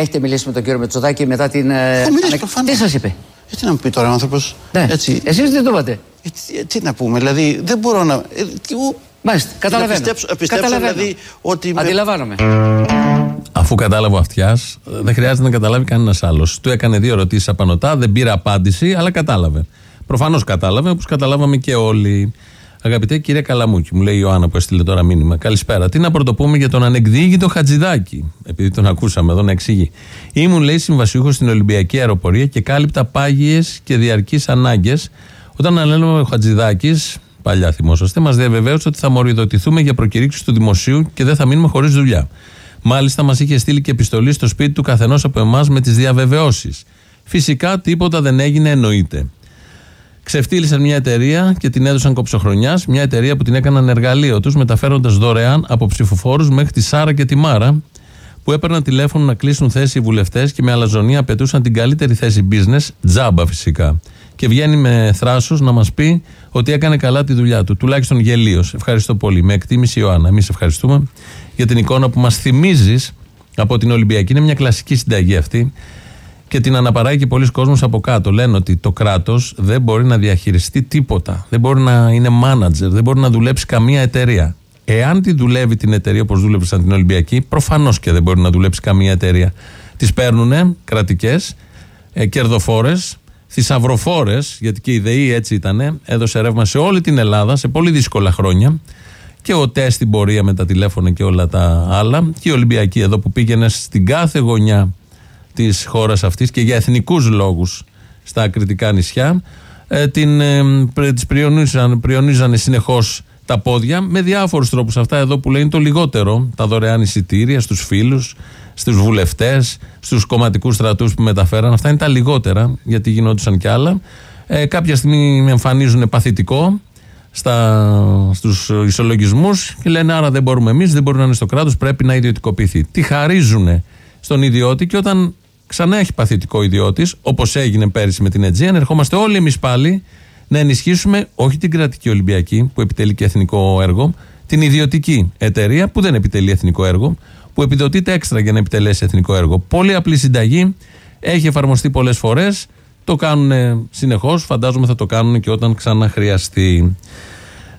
Έχετε μιλήσει με τον κύριο Μετσοδάκη μετά την. ε, Έχω μιλήσει, ανακ- προφανώς. Τι σας είπε; Ε, τι να μου πει τώρα ο άνθρωπος; Ναι. Έτσι. Εσείς τι το είπατε. Ε, τι, τι να πούμε, δηλαδή δεν μπορώ να. Ε, τι, ου, Μάλιστα, καταλαβαίνω. Να πιστέψω, να πιστέψω Καταλαβαίνω. δηλαδή ότι. με- Αντιλαμβάνομαι. Αφού κατάλαβε ο αυτιάς, δεν χρειάζεται να καταλάβει κανένας άλλος. Του έκανε δύο ερωτήσεις απανοτά, δεν πήρε απάντηση, αλλά κατάλαβε. Προφανώς κατάλαβε, όπως καταλάβαμε και όλοι. Αγαπητέ κύριε Καλαμούκη, μου λέει η Ιωάννα που έστειλε τώρα μήνυμα. Καλησπέρα. Τι να πρωτοπούμε για τον ανεκδίκητο Χατζηδάκη, επειδή τον ακούσαμε εδώ να εξηγεί. Ήμουν, λέει, συμβασιούχος στην Ολυμπιακή Αεροπορία και κάλυπτα πάγιες και διαρκείς ανάγκες. Όταν ανέλαβε ο Χατζηδάκης, παλιά θυμόσαστε, μας διαβεβαίωσε ότι θα μοριδοτηθούμε για προκηρύξεις του δημοσίου και δεν θα μείνουμε χωρίς δουλειά. Μάλιστα, μας είχε στείλει και επιστολή στο σπίτι του καθενός από εμάς με τις διαβεβαιώσεις. Φυσικά τίποτα δεν έγινε, εννοείται. Ξεφτύλισαν μια εταιρεία και την έδωσαν κοψοχρονιάς. Μια εταιρεία που την έκαναν εργαλείο τους, μεταφέροντας δωρεάν από ψηφοφόρους μέχρι τη Σάρα και τη Μάρα, που έπαιρναν τηλέφωνο να κλείσουν θέση οι βουλευτές και με αλαζονία απαιτούσαν την καλύτερη θέση business, τζάμπα φυσικά. Και βγαίνει με θράσος να μας πει ότι έκανε καλά τη δουλειά του. Τουλάχιστον γελίω. Ευχαριστώ πολύ. Με εκτίμηση Ιωάννα. Εμείς ευχαριστούμε για την εικόνα που μας θυμίζεις από την Ολυμπιακή. Είναι μια κλασική συνταγή αυτή και την αναπαράγει και πολλοί κόσμοι από κάτω. Λένε ότι το κράτος δεν μπορεί να διαχειριστεί τίποτα. Δεν μπορεί να είναι manager, δεν μπορεί να δουλέψει καμία εταιρεία. Εάν τη δουλεύει την εταιρεία όπως δούλεψαν την Ολυμπιακή, προφανώς και δεν μπορεί να δουλέψει καμία εταιρεία. Τις παίρνουν κρατικές, ε, κερδοφόρες, θησαυροφόρες, γιατί και η ΔΕΗ έτσι ήταν, έδωσε ρεύμα σε όλη την Ελλάδα σε πολύ δύσκολα χρόνια. Και ο ΤΕ στην πορεία με τα τηλέφωνα και όλα τα άλλα. Και η Ολυμπιακή εδώ που πήγαινε στην κάθε γωνιά της χώρας αυτής και για εθνικούς λόγους στα κριτικά νησιά. Ε, την, ε, τις πριονίζανε, πριονίζανε συνεχώς τα πόδια με διάφορους τρόπους. Αυτά εδώ που λέει είναι το λιγότερο τα δωρεάν εισιτήρια στους φίλους στους βουλευτές, στους κομματικούς στρατούς που μεταφέραν. Αυτά είναι τα λιγότερα γιατί γινόντουσαν κι άλλα. Ε, κάποια στιγμή εμφανίζουν παθητικό στα, στους ισολογισμούς και λένε άρα δεν μπορούμε εμείς, δεν μπορούμε να είναι στο κράτος πρέπει να ιδιωτικοποιηθεί τι χαρίζουν στον ιδιώτη και όταν ξανά έχει παθητικό ιδιώτης, όπως έγινε πέρυσι με την Αιτζίαν, ερχόμαστε όλοι εμείς πάλι να ενισχύσουμε όχι την κρατική Ολυμπιακή που επιτελεί και εθνικό έργο, την ιδιωτική εταιρεία που δεν επιτελεί εθνικό έργο, που επιδοτείται έξτρα για να επιτελέσει εθνικό έργο. Πολύ απλή συνταγή, έχει εφαρμοστεί πολλές φορές, το κάνουν συνεχώς, φαντάζομαι θα το κάνουν και όταν ξαναχρειαστεί.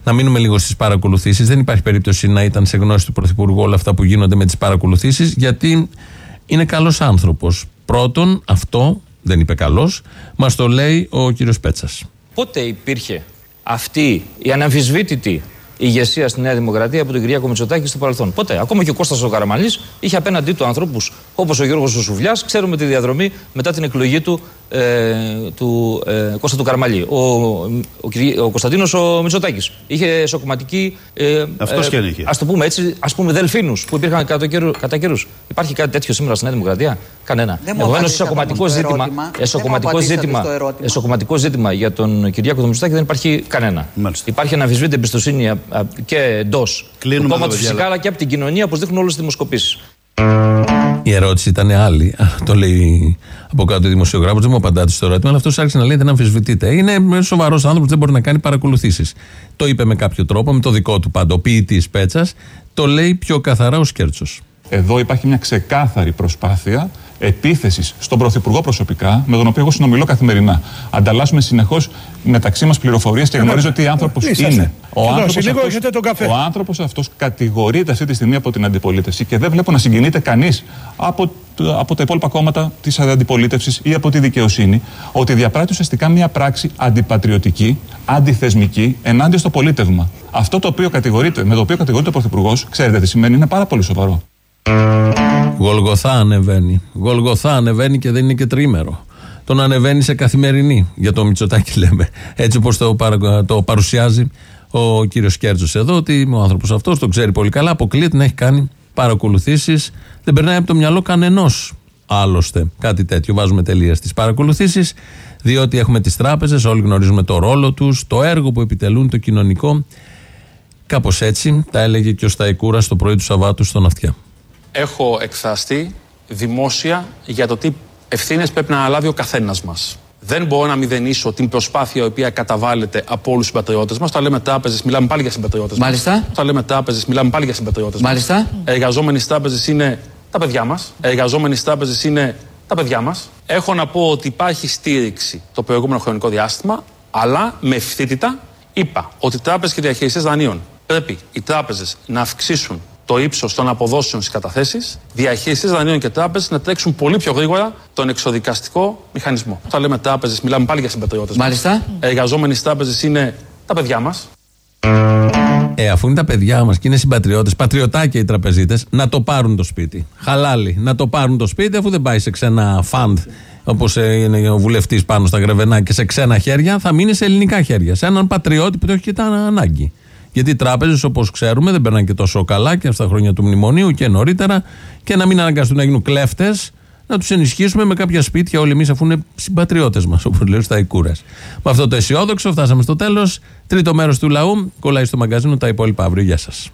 Να μείνουμε λίγο στις παρακολουθήσεις. Δεν υπάρχει περίπτωση να ήταν σε γνώση του Πρωθυπουργού όλα αυτά που γίνονται με τις παρακολουθήσεις, γιατί είναι καλός άνθρωπος. Πρώτον, αυτό δεν είπε καλός, μας το λέει ο κύριος Πέτσας. Πότε υπήρχε αυτή η αναμφισβήτητη ηγεσία στη Νέα Δημοκρατία από τον Κυριάκο Μητσοτάκη στο παρελθόν. Ποτέ. Ακόμα και ο Κώστας ο Καραμαλής είχε απέναντί του ανθρώπους όπως ο Γιώργος Σουβλιά. Ξέρουμε τη διαδρομή μετά την εκλογή του, ε, του ε, Κώστα του Καραμαλή. Ο, ο, ο, ο Κωνσταντίνος ο Μητσοτάκης είχε σοκοματική. Ε, Αυτό και αν είχε. Α το πούμε έτσι, ας πούμε δελφίνους που υπήρχαν κατά καιρού. Υπάρχει κάτι τέτοιο σήμερα στη Νέα Δημοκρατία; Κανένα. Επομένω, εσωκομματικό ζήτημα, εσωκομματικό ζήτημα, εσωκομματικό ζήτημα για τον Κυριάκο Μητσοτάκη δεν υπάρχει κανένα. Μάλιστα. Υπάρχει αναμφισβήτητη εμπιστοσύνη α, α, και εντός του Κλείνουμε κόμματο εδώ, παιδιά, φυσικά, αλλά και από την κοινωνία, όπω δείχνουν όλες τις δημοσκοπήσεις. Η ερώτηση ήταν άλλη. Το λέει από κάτω ο δημοσιογράφος. Δεν μου απαντάτε στο ερώτημα, αλλά αυτός άρχισε να λέει δεν αμφισβητείται. Είναι σοβαρός άνθρωπος, δεν μπορεί να κάνει παρακολουθήσεις. Το είπε με κάποιο τρόπο, με το δικό του πάντα. Ο ποιητής Πέτσας το λέει πιο καθαρά ο Σκέρτσος. Εδώ υπάρχει μια ξεκάθαρη προσπάθεια επίθεσης στον Πρωθυπουργό προσωπικά, με τον οποίο εγώ συνομιλώ καθημερινά. Ανταλλάσσουμε συνεχώς μεταξύ μας πληροφορίες και γνωρίζω τι άνθρωπος Είσαστε. είναι. Ο Εδώ, άνθρωπος σε λίγο αυτός- έχετε τον καφέ. Ο άνθρωπος αυτός κατηγορείται αυτή τη στιγμή από την αντιπολίτευση και δεν βλέπω να συγκινείται κανείς από, το- από τα υπόλοιπα κόμματα της αντιπολίτευσης ή από τη δικαιοσύνη ότι διαπράττει ουσιαστικά μια πράξη αντιπατριωτική, αντιθεσμική ενάντια στο πολίτευμα. Αυτό το οποίο κατηγορείται, με το οποίο κατηγορείται ο Πρωθυπουργός, ξέρετε τι σημαίνει, είναι πάρα πολύ σοβαρό. Γολγοθά ανεβαίνει. Γολγοθά ανεβαίνει και δεν είναι και τρίμερο. Τον ανεβαίνει σε καθημερινή. Για το Μητσοτάκι λέμε. Έτσι όπως το, παρα- το παρουσιάζει ο κύριος Κέρτσο εδώ, ότι ο άνθρωπος αυτός το ξέρει πολύ καλά. Αποκλείεται να έχει κάνει παρακολουθήσεις. Δεν περνάει από το μυαλό κανενός. Άλλωστε, κάτι τέτοιο. Βάζουμε τελεία στις παρακολουθήσεις, διότι έχουμε τις τράπεζες, όλοι γνωρίζουμε το ρόλο τους, το έργο που επιτελούν, το κοινωνικό. Κάπως έτσι τα έλεγε και ο Σταϊκούρας το πρωί του Σαββάτου στον Αυτιά. Έχω εκφραστεί δημόσια για το τι ευθύνες πρέπει να αναλάβει ο καθένας μας. Δεν μπορώ να μηδενίσω την προσπάθεια η οποία καταβάλλεται από όλους τους συμπατριώτες μας. Όταν λέμε τράπεζες, μιλάμε πάλι για συμπατριώτες μας. Μάλιστα. Όταν λέμε τράπεζες, μιλάμε πάλι για συμπατριώτες μας. Μάλιστα. Εργαζόμενοι στις τράπεζες είναι τα παιδιά μας. Εργαζόμενοι στις τράπεζες είναι τα παιδιά μας. Έχω να πω ότι υπάρχει στήριξη το προηγούμενο χρονικό διάστημα, αλλά με ευθύτητα είπα ότι οι τράπεζες και οι διαχειριστές δανείων πρέπει οι τράπεζες να αυξήσουν το ύψος των αποδόσεων στις καταθέσεις, διαχειριστέ δανείων και τράπεζες να τρέξουν πολύ πιο γρήγορα τον εξοδικαστικό μηχανισμό. Όταν λέμε τράπεζες, μιλάμε πάλι για συμπατριώτες. Μάλιστα. Εργαζόμενοι στις τράπεζες είναι τα παιδιά μας. Ε, αφού είναι τα παιδιά μας και είναι συμπατριώτες, πατριωτάκια οι τραπεζίτες, να το πάρουν το σπίτι. Χαλάλι, να το πάρουν το σπίτι, αφού δεν πάει σε ξένα φαντ, όπως είναι ο βουλευτής πάνω στα γρεβενά και σε ξένα χέρια, θα μείνει σε ελληνικά χέρια. Σε έναν πατριώτη που το έχει και τα ανάγκη. Γιατί οι τράπεζες, όπως ξέρουμε, δεν περνάνε και τόσο καλά και στα χρόνια του μνημονίου και νωρίτερα, και να μην αναγκαστούν να γίνουν κλέφτες, να τους ενισχύσουμε με κάποια σπίτια όλοι εμείς, αφού είναι συμπατριώτες μας, όπως λέω στα Ικούρε. Με αυτό το αισιόδοξο, φτάσαμε στο τέλος. Τρίτο μέρος του λαού, κολλάει στο μαγκαζίνο, τα υπόλοιπα αύριο. Γεια σας.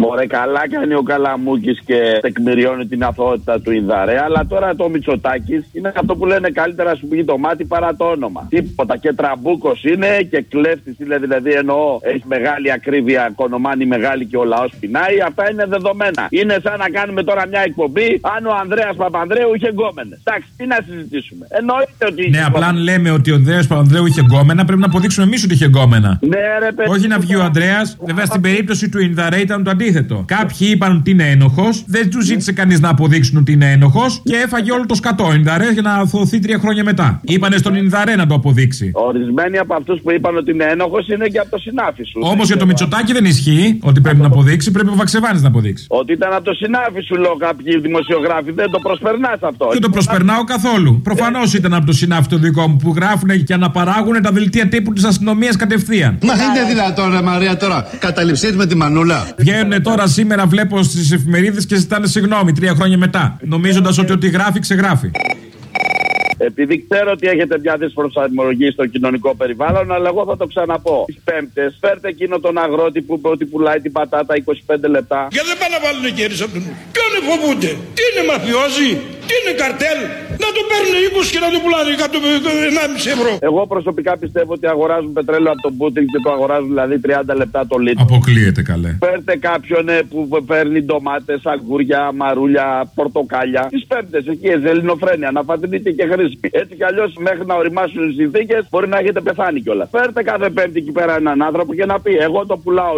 Μωρέ, καλά κάνει ο Καλαμούκης και τεκμηριώνει την αθωότητα του Ινδαρέ. Αλλά τώρα το Μητσοτάκης είναι αυτό που λένε καλύτερα σου βγει το μάτι παρά το όνομα. Τίποτα. Και τραμπούκος είναι και κλέφτης είναι. Δηλαδή εννοώ έχει μεγάλη ακρίβεια, κονομάνε μεγάλοι και ο λαός πεινάει. Αυτά είναι δεδομένα. Είναι σαν να κάνουμε τώρα μια εκπομπή αν ο Ανδρέας Παπανδρέου είχε γκόμενες. Εντάξει, τι να συζητήσουμε. Εννοείται ότι. Ναι, απλά αν λέμε ότι ο Ανδρέας Παπανδρέου είχε γκόμενα, πρέπει να αποδείξουμε εμείς ότι είχε γκόμενα. Ναι, ρε, παιδί. Όχι να βγει ο Ανδρέας. Βέβαια στην περίπτωση του Ινδαρέ ήταν το αντίθετο. Κάποιοι είπαν ότι είναι ένοχος, δεν τους ζήτησε κανείς να αποδείξουν ότι είναι ένοχος και έφαγε όλο το σκατό ο Ινδαρέ για να αθωωωθεί τρία χρόνια μετά. Είπανε στον Ινδαρέ να το αποδείξει. Ορισμένοι από αυτούς που είπαν ότι είναι ένοχος είναι και από το συνάφι σου. Όμως για το Μητσοτάκι δεν ισχύει ότι πρέπει να αποδείξει, πρέπει ο Βαξεβάνης να αποδείξει. Ότι ήταν από το συνάφι σου, λέω κάποιοι δημοσιογράφοι. Δεν το προσπερνάς αυτό. Δεν το προσπερνάω καθόλου. Προφανώς ήταν από το συνάφι το δικό μου που γράφουν και αναπαράγουν τα δελτία τύπου της αστυνομίας κατευθείαν. Μα είναι δυνατόν, ρε Μαρία, τώρα καταληψít με τη μανούλα. Βγαίνουν τώρα σήμερα, βλέπω στις εφημερίδες και ζητάνε συγγνώμη τρία χρόνια μετά. Νομίζοντας ότι ό,τι γράφει, ξεγράφει. Επειδή ξέρω ότι έχετε μια δυσπροσαρμογή στο κοινωνικό περιβάλλον, αλλά εγώ θα το ξαναπώ. Τις Πέμπτες, φέρτε εκείνο τον αγρότη που είπε ότι πουλάει την πατάτα 25 λεπτά. Και δεν πάνε να βάλουν κέρδη από τον νου. Ποιον φοβούνται. Τι είναι μαφιόζοι, τι είναι καρτέλ; Να το παίρνουν 20 και να το πουλάνε 1,5 ευρώ. Εγώ προσωπικά πιστεύω ότι αγοράζουν πετρέλαιο από τον Πούτιν και το αγοράζουν δηλαδή 30 λεπτά το λίτρο. Αποκλείεται καλέ. Φέρτε κάποιον ε, που παίρνει ντομάτες, αγκούρια, μαρούλια, πορτοκάλια. Τις πέμπτε εκεί, ελληνοφρένια, να φατρείτε και χρήσιμη. Έτσι κι αλλιώς μέχρι να οριμάσουν οι συνθήκες μπορεί να έχετε πεθάνει κιόλας. Φέρτε κάθε πέμπτη εκεί πέρα έναν άνθρωπο και να πει: Εγώ το πουλάω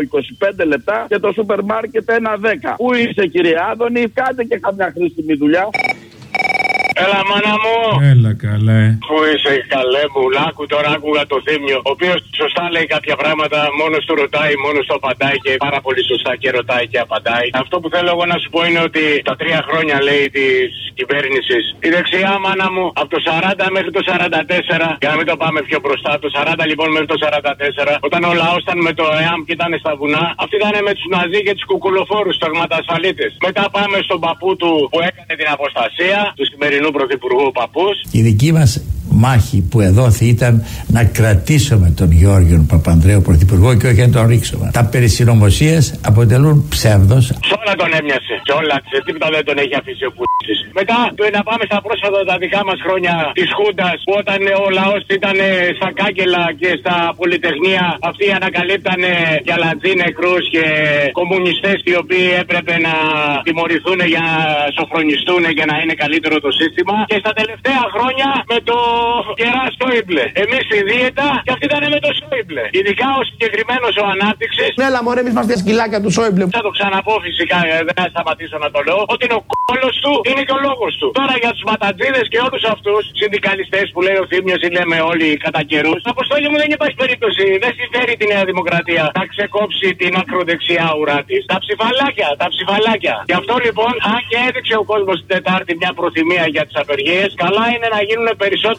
25 λεπτά και το σούπερ μάρκετ ένα 10. Πού είσαι κύριε Άδωνη, κάντε και καμιά χρήσιμη δουλειά. Έλα, μάνα μου. Έλα καλέ. Πού είσαι, καλέ μου. Άκου τώρα, άκουγα το θύμιο. Ο οποίος σωστά λέει κάποια πράγματα, μόνος του ρωτάει, μόνος του απαντάει και πάρα πολύ σωστά και ρωτάει και απαντάει. Αυτό που θέλω εγώ να σου πω είναι ότι τα τρία χρόνια λέει της κυβέρνησης, η δεξιά μάνα μου από το 40 μέχρι το 44, για να μην το πάμε πιο μπροστά, το 40 λοιπόν μέχρι το 44, όταν ο λαό ήταν με το ΕΑΜ και ήταν στα βουνά, αυτοί ήταν με τους Ναζί και τους κουκουλοφόρους, του αγματασφαλίτε. Μετά πάμε στον παππού του που έκανε την αποστασία, τους σημερινούς πρωθυπουργού παππούς. Η δική μας μάχη που εδόθη ήταν να κρατήσουμε τον Γιώργιο Παπανδρέου πρωθυπουργό και όχι να τον ρίξουμε. Τα περί συνωμοσίας αποτελούν ψεύδος. Σ' όλα τον έμοιασε. Σε όλα, σε τίποτα δεν τον έχει αφήσει ο Πούτης. Μετά το να πάμε στα πρόσφατα τα δικά μας χρόνια της Χούντας που όταν ο λαός ήταν στα κάγκελα και στα πολυτεχνία αυτοί ανακαλύπτανε για λατζί νεκρούς και κομμουνιστές οι οποίοι έπρεπε να τιμωρηθούν για να σοφρονιστούν και να είναι καλύτερο το σύστημα. Και στα τελευταία χρόνια με το κερά Σόιμπλε. Εμείς στη δίαιτα και αυτοί ήταν με το Σόιμπλε. Ειδικά ο συγκεκριμένος ο ανάπτυξης. Ναι, αλλά μωρέ, εμείς είμαστε σκυλάκια του Σόιμπλε. Θα το ξαναπώ φυσικά, ε, δεν θα σταματήσω να το λέω. Ότι είναι ο κόλος του, είναι και ο λόγος του. Τώρα για τους ματατζίδες και όλους αυτούς συνδικαλιστές που λέει ο Θήμιος ή λέμε όλοι κατά καιρούς. Αποστόλη μου δεν υπάρχει περίπτωση. Δεν συμφέρει τη Νέα Δημοκρατία να ξεκόψει την ακροδεξιά ουρά της. Τα ψηφαλάκια, τα ψηφαλάκια. Γι' αυτό λοιπόν, αν και έδειξε ο κόσμος την Τετάρτη μια προθυμία για τις απεργίες, καλά είναι να γίνουν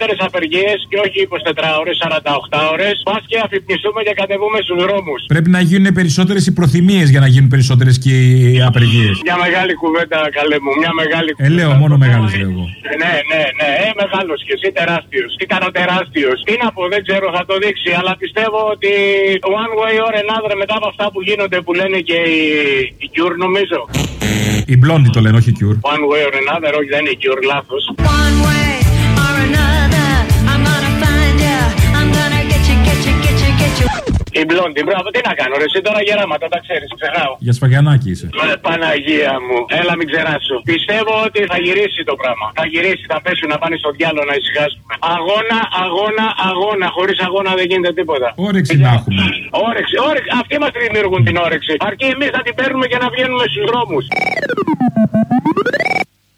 περισσότερε απεργίες και όχι 24 ώρε, 48 ώρε. Πας και αφυπνιστούμε και κατεβούμε στους δρόμους. Πρέπει να γίνουν περισσότερες οι προθυμίες για να γίνουν περισσότερες και οι απεργίες. Μια μεγάλη κουβέντα, καλέ μου, μια μεγάλη Ε, λέω, μόνο μεγάλο λέω εγώ. Ναι, ναι, ναι. Ε, μεγάλος και εσύ τεράστιος. Τι κάνω τεράστιος. Τι να πω, δεν ξέρω, θα το δείξει. Αλλά πιστεύω ότι one way or another μετά από αυτά που γίνονται που λένε και οι, οι Cure, νομίζω. Οι μπλόντι το λένε, όχι η Cure. One way or another, όχι δεν είναι Cure, λάθος. Η μπλόντι, μπράβο, τι να κάνω, ρε, εσύ τώρα γεράματα, τα ξέρεις, ξεχνάω. Για σφαγιανάκι είσαι. Ε, Παναγία μου, έλα μην ξεράσω. Πιστεύω ότι θα γυρίσει το πράγμα. Θα γυρίσει, θα πέσουν να πάνε στο διάλογο να ησυχάσουμε. Αγώνα, αγώνα, αγώνα. Χωρίς αγώνα δεν γίνεται τίποτα. Όρεξη να έχουμε. Όρεξη, όρεξη. Αυτοί μας δημιουργούν την όρεξη. Αρκεί εμείς να την παίρνουμε και να βγαίνουμε στους δρόμους.